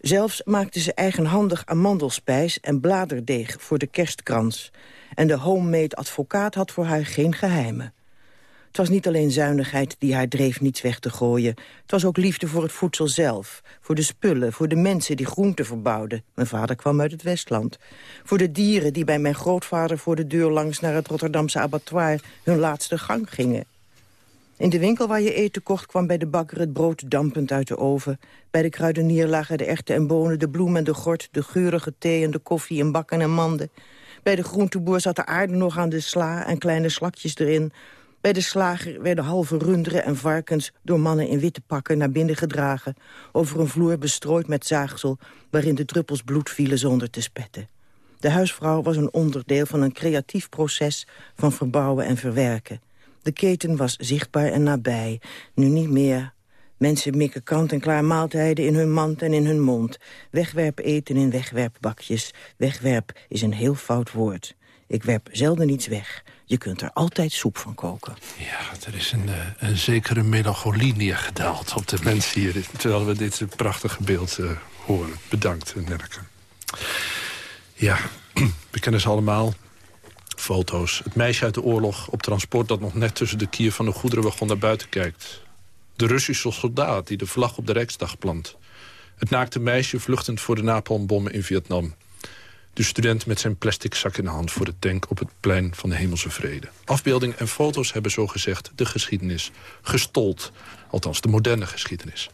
Zelfs maakte ze eigenhandig amandelspijs en bladerdeeg voor de kerstkrans. En de homemade advocaat had voor haar geen geheimen. Het was niet alleen zuinigheid die haar dreef niets weg te gooien. Het was ook liefde voor het voedsel zelf. Voor de spullen, voor de mensen die groenten verbouwden. Mijn vader kwam uit het Westland. Voor de dieren die bij mijn grootvader voor de deur langs naar het Rotterdamse abattoir hun laatste gang gingen. In de winkel waar je eten kocht kwam bij de bakker het brood dampend uit de oven. Bij de kruidenier lagen de erwten en bonen, de bloem en de gort... de geurige thee en de koffie in bakken en manden. Bij de groenteboer zat de aarde nog aan de sla en kleine slakjes erin. Bij de slager werden halve runderen en varkens door mannen in witte pakken naar binnen gedragen. Over een vloer bestrooid met zaagsel waarin de druppels bloed vielen zonder te spetten. De huisvrouw was een onderdeel van een creatief proces van verbouwen en verwerken. De keten was zichtbaar en nabij, nu niet meer. Mensen mikken kant-en-klaar maaltijden in hun mand en in hun mond. Wegwerp eten in wegwerpbakjes. Wegwerp is een heel fout woord. Ik werp zelden iets weg. Je kunt er altijd soep van koken. Ja, er is een, eh, een zekere melancholie neergedaald op de mensen hier... terwijl we dit prachtige beeld uh, horen. Bedankt, Nerken. Ja, we kennen ze allemaal. Foto's. Het meisje uit de oorlog op transport... dat nog net tussen de kier van de goederenwagon naar buiten kijkt. De Russische soldaat die de vlag op de Rijksdag plant. Het naakte meisje vluchtend voor de napalmbommen in Vietnam. De student met zijn plastic zak in de hand voor de tank op het plein van de Hemelse Vrede. Afbeeldingen en foto's hebben zogezegd de geschiedenis gestold. Althans, de moderne geschiedenis.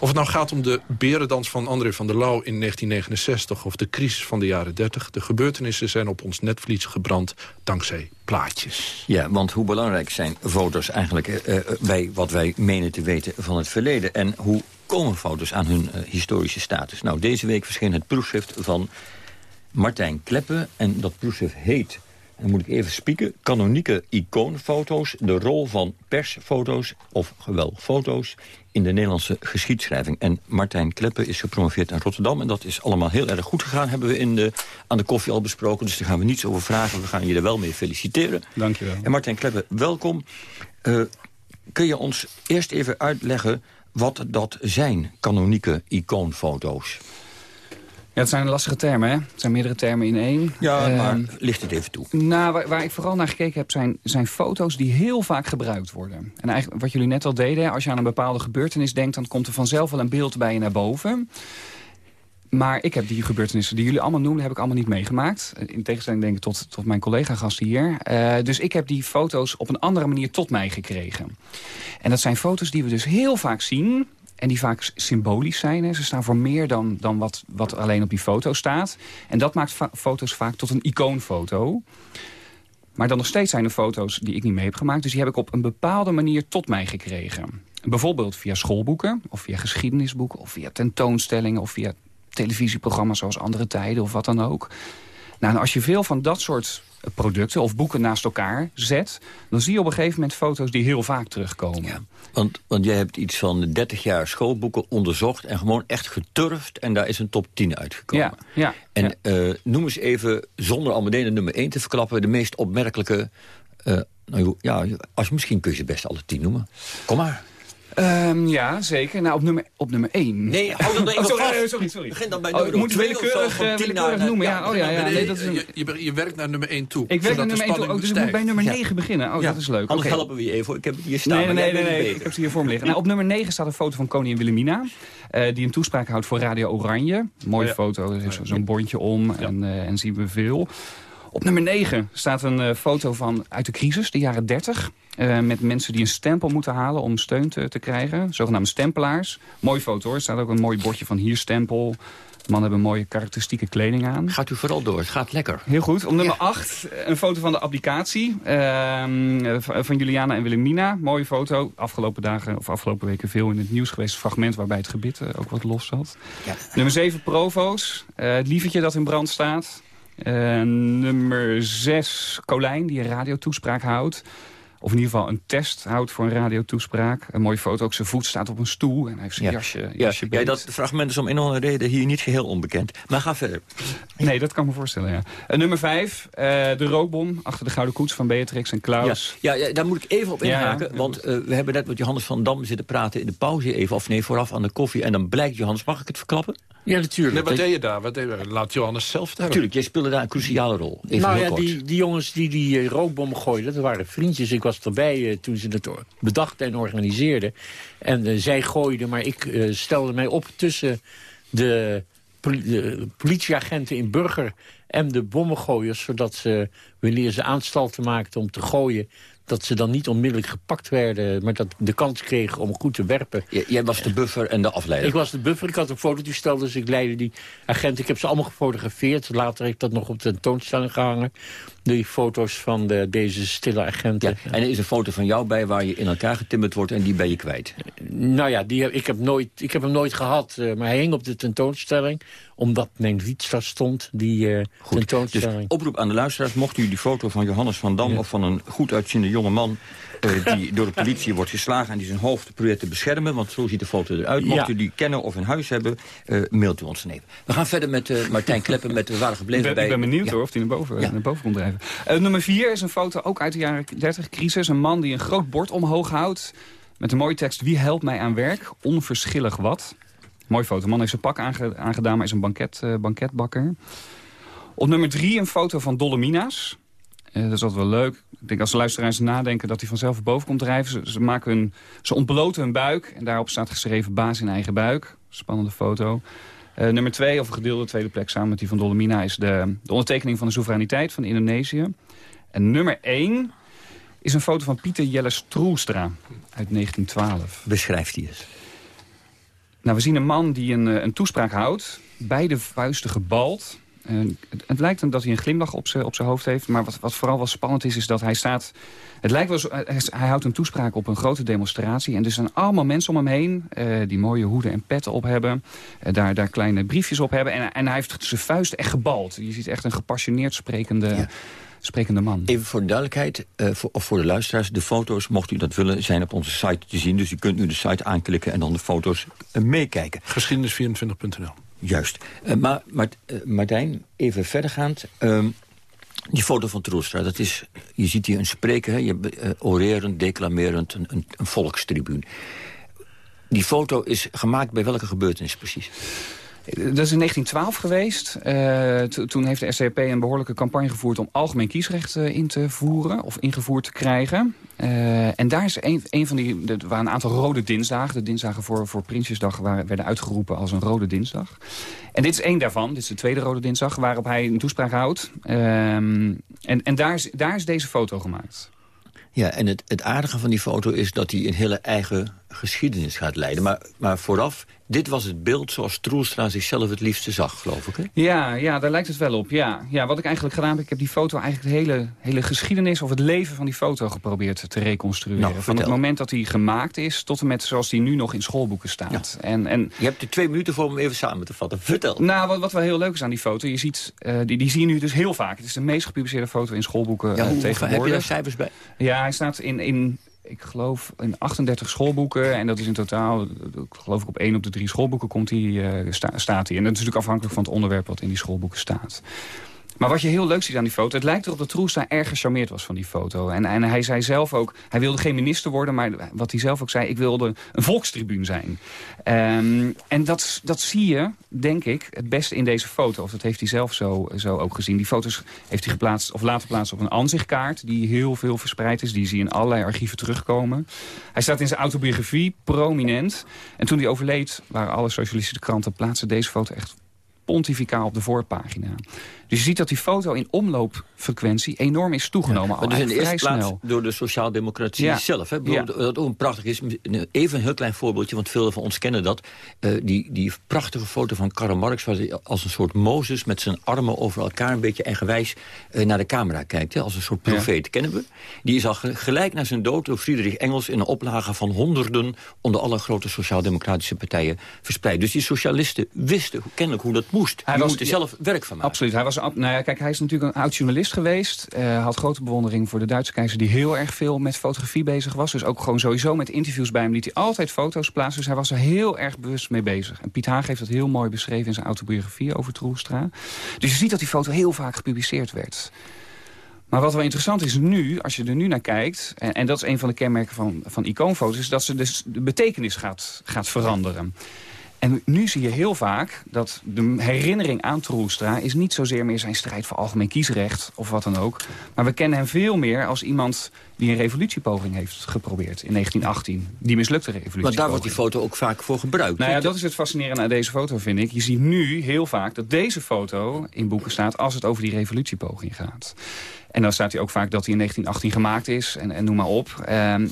Of het nou gaat om de berendans van André van der Lauw in 1969... of de crisis van de jaren 30. De gebeurtenissen zijn op ons netvlies gebrand dankzij plaatjes. Ja, want hoe belangrijk zijn foto's eigenlijk uh, bij wat wij menen te weten van het verleden? En hoe komen foto's aan hun uh, historische status? Nou, deze week verscheen het proefschrift van Martijn Kleppen. En dat proefschrift heet, dan moet ik even spieken... kanonieke icoonfoto's, de rol van persfoto's, of gewel foto's... in de Nederlandse geschiedschrijving. En Martijn Kleppen is gepromoveerd in Rotterdam. En dat is allemaal heel erg goed gegaan, hebben we in de, aan de koffie al besproken. Dus daar gaan we niets over vragen. We gaan je er wel mee feliciteren. Dank je wel. En Martijn Kleppen, welkom. Uh, kun je ons eerst even uitleggen wat dat zijn, kanonieke icoonfoto's? Ja, het zijn lastige termen, hè? Het zijn meerdere termen in één. Ja, uh, maar licht het even toe. Nou, waar, waar, ik vooral naar gekeken heb, zijn, zijn foto's die heel vaak gebruikt worden. En eigenlijk wat jullie net al deden, als je aan een bepaalde gebeurtenis denkt... dan komt er vanzelf wel een beeld bij je naar boven. Maar ik heb die gebeurtenissen die jullie allemaal noemen... heb ik allemaal niet meegemaakt. In tegenstelling denk ik tot, tot mijn collega-gasten hier. Uh, dus ik heb die foto's op een andere manier tot mij gekregen. En dat zijn foto's die we dus heel vaak zien... En die vaak symbolisch zijn. Hè. Ze staan voor meer dan, dan wat, wat alleen op die foto staat. En dat maakt foto's vaak tot een icoonfoto. Maar dan nog steeds zijn er foto's die ik niet mee heb gemaakt. Dus die heb ik op een bepaalde manier tot mij gekregen. Bijvoorbeeld via schoolboeken, of via geschiedenisboeken... of via tentoonstellingen, of via televisieprogramma's zoals Andere Tijden... of wat dan ook. Nou, en als je veel van dat soort producten of boeken naast elkaar zet... dan zie je op een gegeven moment foto's die heel vaak terugkomen. Ja, want, want jij hebt iets van 30 jaar schoolboeken onderzocht... en gewoon echt geturfd en daar is een top 10 uitgekomen. Ja, ja, en ja. Uh, noem eens even, zonder al meteen de nummer 1 te verklappen... de meest opmerkelijke... Uh, nou, ja, als, misschien kun je ze best alle 10 noemen. Kom maar. Ehm, ja, zeker. Nou, op nummer, op nummer 1. Nee, hou dan oh, sorry, sorry, sorry. Begin dan bij oh, nummer moet twee of zo, willekeurig, uh, willekeurig noemen. ja, oh ja, ja. Nee, dat is een... je, je, je werkt naar nummer 1 toe. Ik werk naar nummer 1 toe. Oh, dus ik moet bij nummer 9 beginnen. Oh, dat is leuk. Anders Oké. helpen we je even. Ik heb hier staan. Nee, nee, nee, ik heb ze hier voor me liggen. Nou, op nummer 9 staat een foto van koningin Wilhelmina. eh, die een toespraak houdt voor Radio Oranje. Mooie Oh foto, er is zo- zo'n bondje om en, eh, en zien we veel. Op nummer 9 staat een eh, foto van uit de crisis, de jaren 30. eh, met mensen die een stempel moeten halen om steun te, te krijgen. Zogenaamde stempelaars. Mooie foto hoor. Er staat ook een mooi bordje van hier stempel. Mannen hebben mooie karakteristieke kleding aan. Gaat u vooral door, het gaat lekker. Heel goed. Op nummer 8 een foto van de applicatie ehm, v- van Juliana en Wilhelmina. Mooie foto. Afgelopen dagen of afgelopen weken veel in het nieuws geweest. Fragment waarbij het gebit eh, ook wat los zat. Ja. Nummer 7 Provo's. Eh, het lievertje dat in brand staat. Eh, nummer 6 Colijn die een radiotoespraak houdt. Of in ieder geval een test houdt voor een radiotoespraak. Een mooie foto. Ook zijn voet staat op een stoel. En hij heeft zijn Ja. jasje, Ja, jasje ja, dat fragment is om een of andere reden hier niet geheel onbekend. Maar ga verder. Nee, dat kan ik me voorstellen, ja. En nummer vijf, eh, de rookbom achter de Gouden Koets van Beatrix en Klaus. ja, ja, daar moet ik even op inhaken. want eh, we hebben net met Johannes van Dam zitten praten in de pauze even. Of nee, vooraf aan de koffie. En dan blijkt, Johannes, mag ik het verklappen? Ja, natuurlijk. Nee, wat deed je daar? Wat deed je? Laat Johannes zelf vertellen. Natuurlijk, jij speelde daar een cruciale rol. Even nou ja, die, die jongens die die eh, rookbom gooiden, dat waren vriendjes. Ik was erbij eh, toen ze het bedachten en organiseerden. En eh, zij gooiden, maar ik stelde mij op tussen de, de politieagenten in Burger en de bommengooiers. Zodat ze, wanneer ze aanstalten maakten om te gooien... dat ze dan niet onmiddellijk gepakt werden... maar dat de kans kregen om goed te werpen. J- jij was de buffer en de afleider. Ik was de buffer, ik had een fototoestel, dus ik leidde die agent. Ik heb ze allemaal gefotografeerd. Later heb ik dat nog op de tentoonstelling gehangen. Die foto's van de, deze stille agenten. Ja, en er is een foto van jou bij waar je in elkaar getimmerd wordt en die ben je kwijt. Nou ja, die heb, ik, heb nooit, ik heb hem nooit gehad. eh, maar hij hing op de tentoonstelling. Omdat mijn fiets daar stond, die eh, Goed, dus tentoonstelling. oproep aan de luisteraars. Mocht u die foto van Johannes van Dam of van een goed uitziende jonge man... eh, die door de politie wordt geslagen en die zijn hoofd probeert te beschermen... want zo ziet de foto eruit. Mocht Ja. u die kennen of in huis hebben, eh, mailt u ons dan even. We gaan verder met eh, Martijn Kleppen. Met, we waren Ik gebleven ben, bij... ik ben benieuwd Ja. hoor, of die naar boven, Ja. naar boven komt drijven. Eh, nummer vier is een foto ook uit de jaren 30, crisis. Een man die een groot bord omhoog houdt. Met een mooie tekst, wie helpt mij aan werk? Onverschillig wat. Mooie foto. Man heeft zijn pak aange- aangedaan, maar is een banket, eh, banketbakker. Op nummer drie een foto van Dolomina's. Eh, dat is altijd wel leuk. Ik denk als de luisteraars nadenken dat hij vanzelf boven komt drijven. Ze, ze, maken hun, ze ontbloten hun buik. En daarop staat geschreven baas in eigen buik. Spannende foto. Eh, nummer twee, of een gedeelde tweede plek samen met die van Dolomina... is de, de ondertekening van de soevereiniteit van Indonesië. En nummer één is een foto van Pieter Jelle Stroelstra uit 1912. Beschrijft hij eens. Nou, we zien een man die een, eh, een toespraak houdt, beide vuisten gebald. Het, het lijkt hem dat hij een glimlach op zijn op zijn hoofd heeft. Maar wat, wat vooral wel spannend is, is dat hij staat... Het lijkt wel zo, hij, hij houdt een toespraak op een grote demonstratie. En er zijn allemaal mensen om hem heen eh, die mooie hoeden en petten op hebben. eh, daar, daar kleine briefjes op hebben. En, en hij heeft zijn vuisten echt gebald. Je ziet echt een gepassioneerd sprekende, sprekende man. Even voor de duidelijkheid, eh, voor, of voor de luisteraars... de foto's, mocht u dat willen, zijn op onze site te zien. Dus u kunt nu de site aanklikken en dan de foto's eh, meekijken. Geschiedenis24.nl. Juist. Eh, maar maar Martijn, even verdergaand. Ehm, die foto van Troelstra, dat is, je ziet hier een spreker, hè, je, orerend, declamerend, een, een, een volkstribune. Die foto is gemaakt bij welke gebeurtenis precies? Dat is in 1912 geweest. Eh, to- toen heeft de SCP een behoorlijke campagne gevoerd... om algemeen kiesrecht eh, in te voeren of ingevoerd te krijgen. Eh, en daar is een, een van die... Er waren een aantal rode dinsdagen. De dinsdagen voor, voor Prinsjesdag waren, werden uitgeroepen als een rode dinsdag. En dit is één daarvan. Dit is de tweede rode dinsdag waarop hij een toespraak houdt. Ehm, en en daar, is, daar is deze foto gemaakt. Ja, en het, het aardige van die foto is dat hij een hele eigen geschiedenis gaat leiden. Maar, maar vooraf, dit was het beeld zoals Troelstra zichzelf het liefste zag, geloof ik. Hè? Ja, ja, daar lijkt het wel op. Ja. Ja, wat ik eigenlijk gedaan heb, ik heb die foto eigenlijk de hele, hele geschiedenis of het leven van die foto geprobeerd te reconstrueren. Nou, van vertel. het moment dat hij gemaakt is tot en met zoals die nu nog in schoolboeken staat. En, en, Je hebt er twee minuten voor om even samen te vatten. Vertel. nou, wat, wat wel heel leuk is aan die foto, je ziet, eh, die, die zie je nu dus heel vaak. Het is de meest gepubliceerde foto in schoolboeken Ja, eh, hoe, tegenwoordig. heb je daar cijfers bij? Ja, hij staat in, in, ik geloof, in 38 schoolboeken. En dat is in totaal, geloof ik op één op de drie schoolboeken komt eh, sta- staat hij. En dat is natuurlijk afhankelijk van het onderwerp wat in die schoolboeken staat. Maar wat je heel leuk ziet aan die foto... het lijkt erop dat Troelstra erg gecharmeerd was van die foto. En, hij zei zelf ook... hij wilde geen minister worden, maar wat hij zelf ook zei... ik wilde een volkstribuun zijn. Um, en dat, dat zie je, denk ik, het beste in deze foto. Of dat heeft hij zelf zo, zo ook gezien. Die foto's heeft hij geplaatst, of laten plaatsen op een aanzichtkaart... die heel veel verspreid is. Die zie je in allerlei archieven terugkomen. Hij staat in zijn autobiografie prominent. En toen hij overleed, waren alle socialistische kranten... plaatsen deze foto echt pontificaal op de voorpagina. Dus je ziet dat die foto in omloopfrequentie enorm is toegenomen. Ja, maar dus in de eerste plaats door de sociaaldemocratie zelf. Hè? Ja. Dat ook prachtig is. Even een heel klein voorbeeldje, want veel van ons kennen dat. Uh, die, die prachtige foto van Karl Marx... waar hij als een soort Mozes met zijn armen over elkaar... een beetje eigenwijs uh, naar de camera kijkt. Hè? Als een soort profeet. Kennen we? Die is al gelijk na zijn dood door Friedrich Engels... in een oplage van honderden... onder alle grote sociaaldemocratische partijen verspreid. Dus die socialisten wisten kennelijk hoe dat moest. Hij was, er zelf werk van maken. Absoluut. Hij was nou ja, kijk, hij is natuurlijk een oud journalist geweest. Uh, had grote bewondering voor de Duitse keizer... die heel erg veel met fotografie bezig was. Dus ook gewoon sowieso met interviews bij hem liet hij altijd foto's plaatsen. Dus hij was er heel erg bewust mee bezig. En Piet Haag heeft dat heel mooi beschreven in zijn autobiografie over Troelstra. Dus je ziet dat die foto heel vaak gepubliceerd werd. Maar wat wel interessant is nu, als je er nu naar kijkt... en, en dat is een van de kenmerken van, van icoonfoto's... is dat ze dus de betekenis gaat, gaat veranderen. En nu zie je heel vaak dat de herinnering aan Troelstra... is niet zozeer meer zijn strijd voor algemeen kiesrecht of wat dan ook. Maar we kennen hem veel meer als iemand die een revolutiepoging heeft geprobeerd in 1918. Die mislukte revolutie. Maar daar wordt die foto ook vaak voor gebruikt. Nou ja, dat is het fascinerende aan deze foto, vind ik. Je ziet nu heel vaak dat deze foto in boeken staat... als het over die revolutiepoging gaat. En dan staat hij ook vaak dat hij in 1918 gemaakt is en, en noem maar op. Um,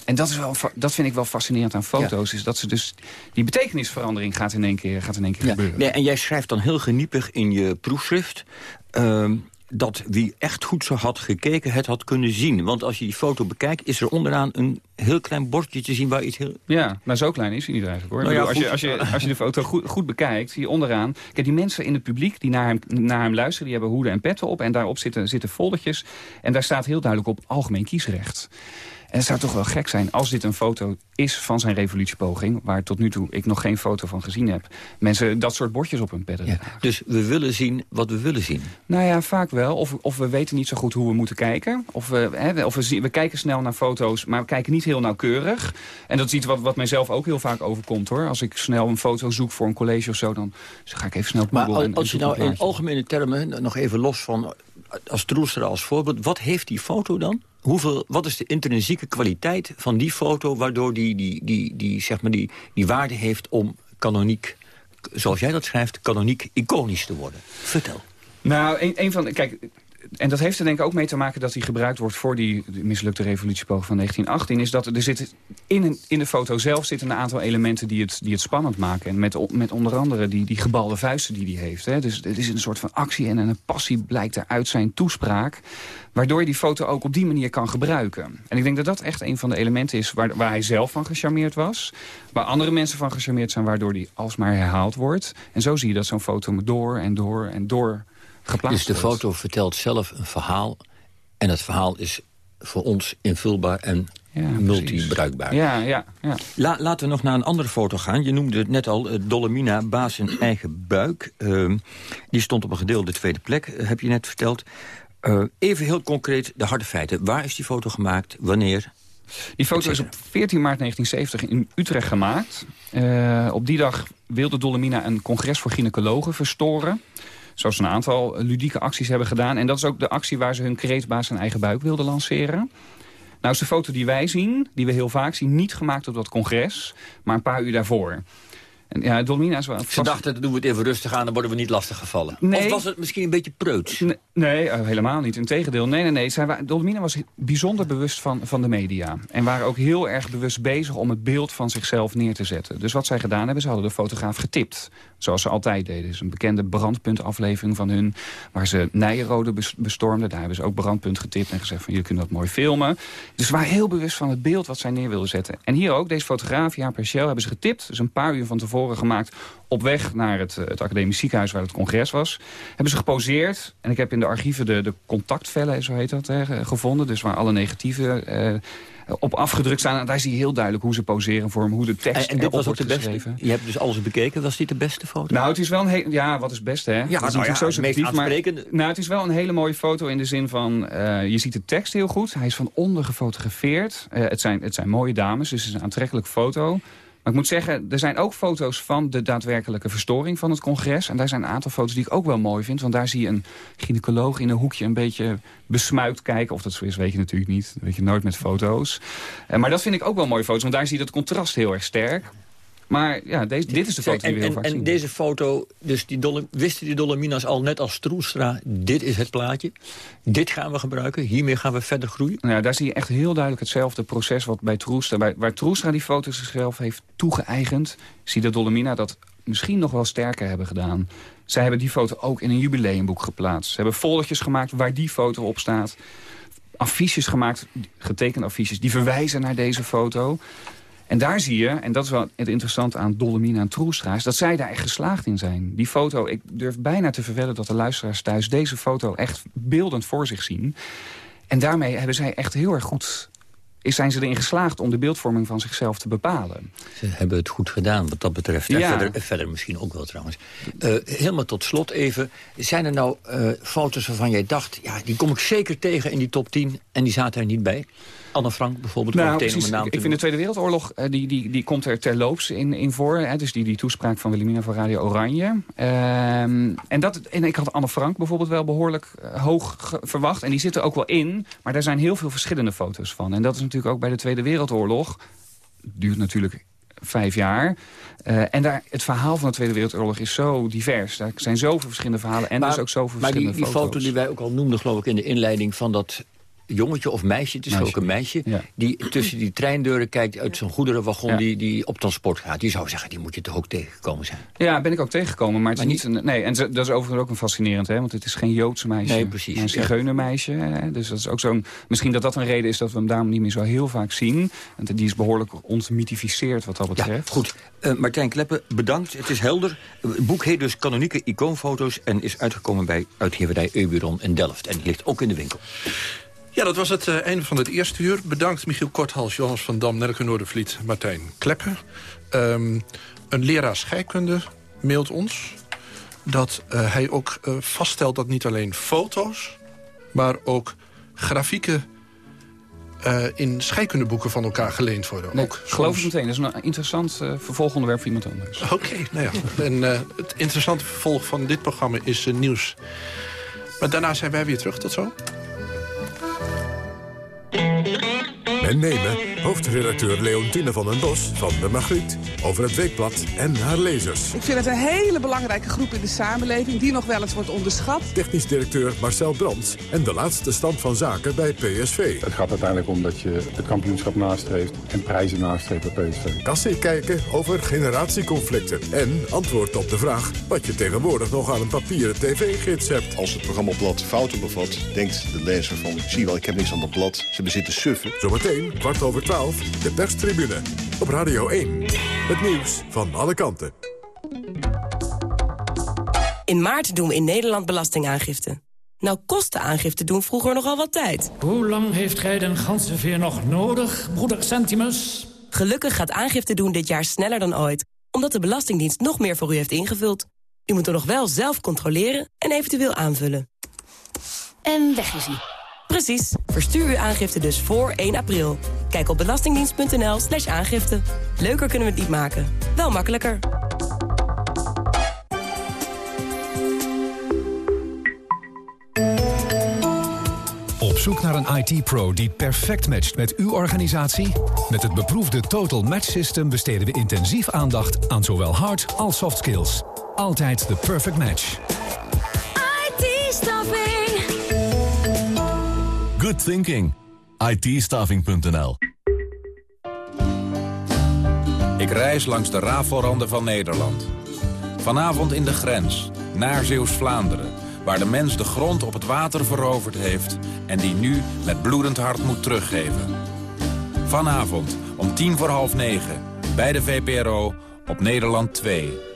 en dat, is wel, dat vind ik wel fascinerend aan foto's. Is dat ze dus die betekenisverandering gaat in één keer, gaat in één keer gebeuren. Nee, en jij schrijft dan heel geniepig in je proefschrift... Um, dat wie echt goed zo had gekeken het had kunnen zien. Want als je die foto bekijkt, is er onderaan een heel klein bordje te zien waar iets heel... Ja, maar zo klein is hij niet eigenlijk hoor. Nou ja, als, je, als, je, als je de foto goed, goed bekijkt, zie je onderaan... Kijk, die mensen in het publiek die naar hem, naar hem luisteren... die hebben hoeden en petten op en daarop zitten, zitten foldertjes. En daar staat heel duidelijk op algemeen kiesrecht. En het zou toch wel gek zijn als dit een foto is van zijn revolutiepoging... waar tot nu toe ik nog geen foto van gezien heb. Mensen dat soort bordjes op hun pedden. Ja, dus we willen zien wat we willen zien? Nou ja, vaak wel. Of, of we weten niet zo goed hoe we moeten kijken. Of, we, hè, of we, zien, we kijken snel naar foto's, maar we kijken niet heel nauwkeurig. En dat is iets wat, wat mijzelf ook heel vaak overkomt. hoor. Als ik snel een foto zoek voor een college of zo... dan ga ik even snel Maar als, als je nou in algemene termen, nog even los van... als Troelstra als voorbeeld, wat heeft die foto dan? hoeveel, wat is de intrinsieke kwaliteit van die foto... waardoor die, die, die, die, zeg maar die, die waarde heeft om kanoniek, zoals jij dat schrijft... kanoniek iconisch te worden? Vertel. Nou, een, een van... Kijk, en dat heeft er denk ik ook mee te maken dat hij gebruikt wordt... voor die, mislukte revolutiepoging van 1918... is dat er zit in, in de foto zelf zitten een aantal elementen die het, die het spannend maken. En met, met onder andere die, die gebalde vuisten die hij heeft. Hè. Dus het is een soort van actie en een passie blijkt er uit zijn toespraak... waardoor je die foto ook op die manier kan gebruiken. En ik denk dat dat echt een van de elementen is waar, waar hij zelf van gecharmeerd was... waar andere mensen van gecharmeerd zijn, waardoor die alsmaar herhaald wordt. En zo zie je dat zo'n foto door en door en door dus de foto vertelt zelf een verhaal... en het verhaal is voor ons invulbaar en ja, multibruikbaar. Ja, ja, ja. laten we nog naar een andere foto gaan. Je noemde het net al, uh, Dolomina, baas in eigen buik. Uh, die stond op een gedeelde tweede plek, uh, heb je net verteld. Uh, even heel concreet de harde feiten. Waar is die foto gemaakt? Wanneer? Die foto is op 14 maart 1970 in Utrecht gemaakt. op die dag wilde Dolomina een congres voor gynaecologen verstoren. Zoals een aantal ludieke acties hebben gedaan. En dat is ook de actie waar ze hun kreetbaas en eigen buik wilden lanceren. Nou is de foto die wij zien, die we heel vaak zien... niet gemaakt op dat congres, maar een paar uur daarvoor. En ja, Dolmina is wel... Ze dachten, dan doen we het even rustig aan, dan worden we niet lastig gevallen. Nee. Of was het misschien een beetje preuts? Nee, uh, helemaal niet. Integendeel. Nee, nee, nee. Zij, Dolmina was bijzonder bewust van, van de media. En waren ook heel erg bewust bezig om het beeld van zichzelf neer te zetten. Dus wat zij gedaan hebben, ze hadden de fotograaf getipt. Zoals ze altijd deden. is een bekende brandpuntaflevering van hun... waar ze Nijenrode bestormden. Daar hebben ze ook brandpunt getipt en gezegd van... jullie kunnen dat mooi filmen. Dus ze waren heel bewust van het beeld wat zij neer wilden zetten. En hier ook, deze fotograaf, Jaar Perchel, hebben ze getipt. Dus een paar uur van tevoren tevoren gemaakt... op weg naar het, het academisch ziekenhuis waar het congres was. Hebben ze geposeerd. En ik heb in de archieven de, de contactvellen, zo heet dat, hè, gevonden. Dus waar alle negatieve op afgedrukt staan. En daar zie je heel duidelijk hoe ze poseren voor hem, hoe de tekst en, dit was ook de beste. Je hebt dus alles bekeken. Was dit de beste foto? Nou, het is wel een hele... Ja, wat is het beste, hè? Ja, dat is nou ja, zo subjectief, maar, Nou, het is wel een hele mooie foto in de zin van... Uh, je ziet de tekst heel goed. Hij is van onder gefotografeerd. Uh, het, zijn, het zijn mooie dames, dus het is een aantrekkelijke foto. Maar ik moet zeggen, er zijn ook foto's van de daadwerkelijke verstoring van het congres. En daar zijn een aantal foto's die ik ook wel mooi vind. Want daar zie je een gynaecoloog in een hoekje een beetje besmuikt kijken. Of dat zo is, weet je natuurlijk niet. Dat weet je nooit met foto's. Uh, maar dat vind ik ook wel mooie foto's. Want daar zie je dat contrast heel erg sterk. Maar ja, deze, dit is de foto die we heel en, vaak en zien. deze foto, dus die Dol wisten die Dolomina's al net als Troelstra... dit is het plaatje, dit gaan we gebruiken, hiermee gaan we verder groeien? Nou ja, daar zie je echt heel duidelijk hetzelfde proces wat bij Troelstra... Bij, waar Troelstra die foto's zichzelf heeft toegeëigend... zie de Dolomina dat misschien nog wel sterker hebben gedaan. Zij hebben die foto ook in een jubileumboek geplaatst. Ze hebben foldertjes gemaakt waar die foto op staat affiches gemaakt, getekende affiches... die verwijzen naar deze foto. En daar zie je, en dat is wel het interessante aan Dolomina en Troelstra... is dat zij daar echt geslaagd in zijn. Die foto, ik durf bijna te verwedden dat de luisteraars thuis... deze foto echt beeldend voor zich zien. En daarmee hebben zij echt heel erg goed is, zijn ze erin geslaagd om de beeldvorming van zichzelf te bepalen. Ze hebben het goed gedaan wat dat betreft. Ja. En verder, verder, misschien ook wel trouwens. Uh, helemaal tot slot even. Zijn er nou uh, foto's waarvan jij dacht... ja, die kom ik zeker tegen in die top 10 en die zaten er niet bij? Anne Frank bijvoorbeeld. Nou, precies, naam ik vind de Tweede Wereldoorlog, uh, die, die, die komt er terloops in, in voor. Hè, dus die, die toespraak van Wilhelmina van Radio Oranje. Ehm, en, dat, en ik had Anne Frank bijvoorbeeld wel behoorlijk hoog verwacht. En die zitten ook wel in. Maar daar zijn heel veel verschillende foto's van. En dat is natuurlijk ook bij de Tweede Wereldoorlog. duurt natuurlijk vijf jaar. Uh, en daar, het verhaal van de Tweede Wereldoorlog is zo divers. Daar zijn zoveel verschillende verhalen en maar, dus ook zoveel maar verschillende die, die foto's. foto die wij ook al noemden, geloof ik, in de inleiding van dat jongetje of meisje, het is ook een meisje... Ja. die tussen die treindeuren kijkt uit zo'n goederenwagon ja. die, die op transport gaat. Die zou zeggen, die moet je toch ook tegengekomen zijn? Ja, ben ik ook tegengekomen, maar het Maar is niet... Een, nee, en dat is overigens ook een fascinerend, hè, want het is geen Joodse meisje. Nee, precies. Maar een zigeunermeisje. Hè, dus dat is ook zo'n... Misschien dat dat een reden is dat we hem daarom niet meer zo heel vaak zien. Want die is behoorlijk ontmythificeerd wat dat betreft. Ja, goed. Uh, Martijn Kleppen, bedankt. Het is helder. Het boek heet dus Canonieke Icoonfoto's... en is uitgekomen bij uitgeverij Euburon in Delft. En ligt ook in de winkel. Ja, dat was het uh, einde van het eerste uur. Bedankt Michiel Korthals, Johannes van Dam, Nelke Noordervliet, Martijn Kleppen. Um, een leraar scheikunde mailt ons dat uh, hij ook uh, vaststelt dat niet alleen foto's... maar ook grafieken in scheikundeboeken van elkaar geleend worden. Nee, ook geloof ik meteen. Dat is een interessant vervolgonderwerp voor iemand anders. Oké, okay, nou ja. en het interessante vervolg van dit programma is nieuws. Maar daarna zijn wij weer terug. Tot zo. Música En nemen hoofdredacteur Leontine van den Bos van de Margriet over het weekblad en haar lezers. Ik vind het een hele belangrijke groep in de samenleving die nog wel eens wordt onderschat. Technisch directeur Marcel Brands en de laatste stand van zaken bij PSV. Het gaat uiteindelijk om dat je het kampioenschap nastreeft en prijzen nastreeft bij PSV. Kassie kijken over generatieconflicten en antwoord op de vraag wat je tegenwoordig nog aan een papieren tv-gids hebt. Als het programmablad fouten bevat, denkt de lezer van zie wel, ik heb niks aan dat blad. Ze bezitten suffen. Zometeen, kwart over twaalf, de perstribune. Op Radio 1. Het nieuws van alle kanten. In maart doen we in Nederland belastingaangifte. Nou kostte aangifte doen vroeger nogal wat tijd. Hoe lang heeft gij den ganzenveer nog nodig, broeder Centimus? Gelukkig gaat aangifte doen dit jaar sneller dan ooit... omdat de Belastingdienst nog meer voor u heeft ingevuld. U moet er nog wel zelf controleren en eventueel aanvullen. En weg is hij. Precies. Verstuur uw aangifte dus voor 1 april. Kijk op belastingdienst.nl slash aangifte. Leuker kunnen we het niet maken. Wel makkelijker. Op zoek naar een IT-pro die perfect matcht met uw organisatie? Met het beproefde Total Match System besteden we intensief aandacht aan zowel hard als soft skills. Altijd de perfect match. IT-staffing. Good thinking. ITstaffing.nl Ik reis langs de rafelranden van Nederland. Vanavond in de grens, naar Zeeuws-Vlaanderen... waar de mens de grond op het water veroverd heeft... en die nu met bloedend hart moet teruggeven. Vanavond om tien voor half negen, bij de VPRO... op Nederland 2.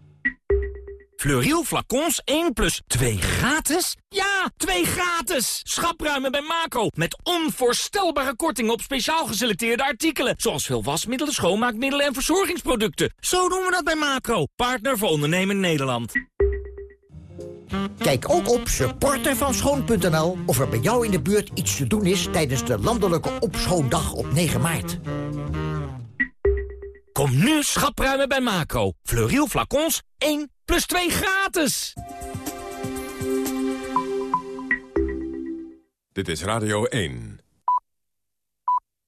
Fleuriel flacons 1 plus 2 gratis? Ja, 2 gratis! Schapruimen bij Macro. Met onvoorstelbare kortingen op speciaal geselecteerde artikelen. Zoals veel wasmiddelen, schoonmaakmiddelen en verzorgingsproducten. Zo doen we dat bij Macro. Partner voor ondernemen Nederland. Kijk ook op supportervanschoon.nl of er bij jou in de buurt iets te doen is... tijdens de landelijke opschoondag op 9 maart. Kom nu schapruimen bij Macro. Fleuriel flacons 1 plus 2 gratis. Dit is Radio 1.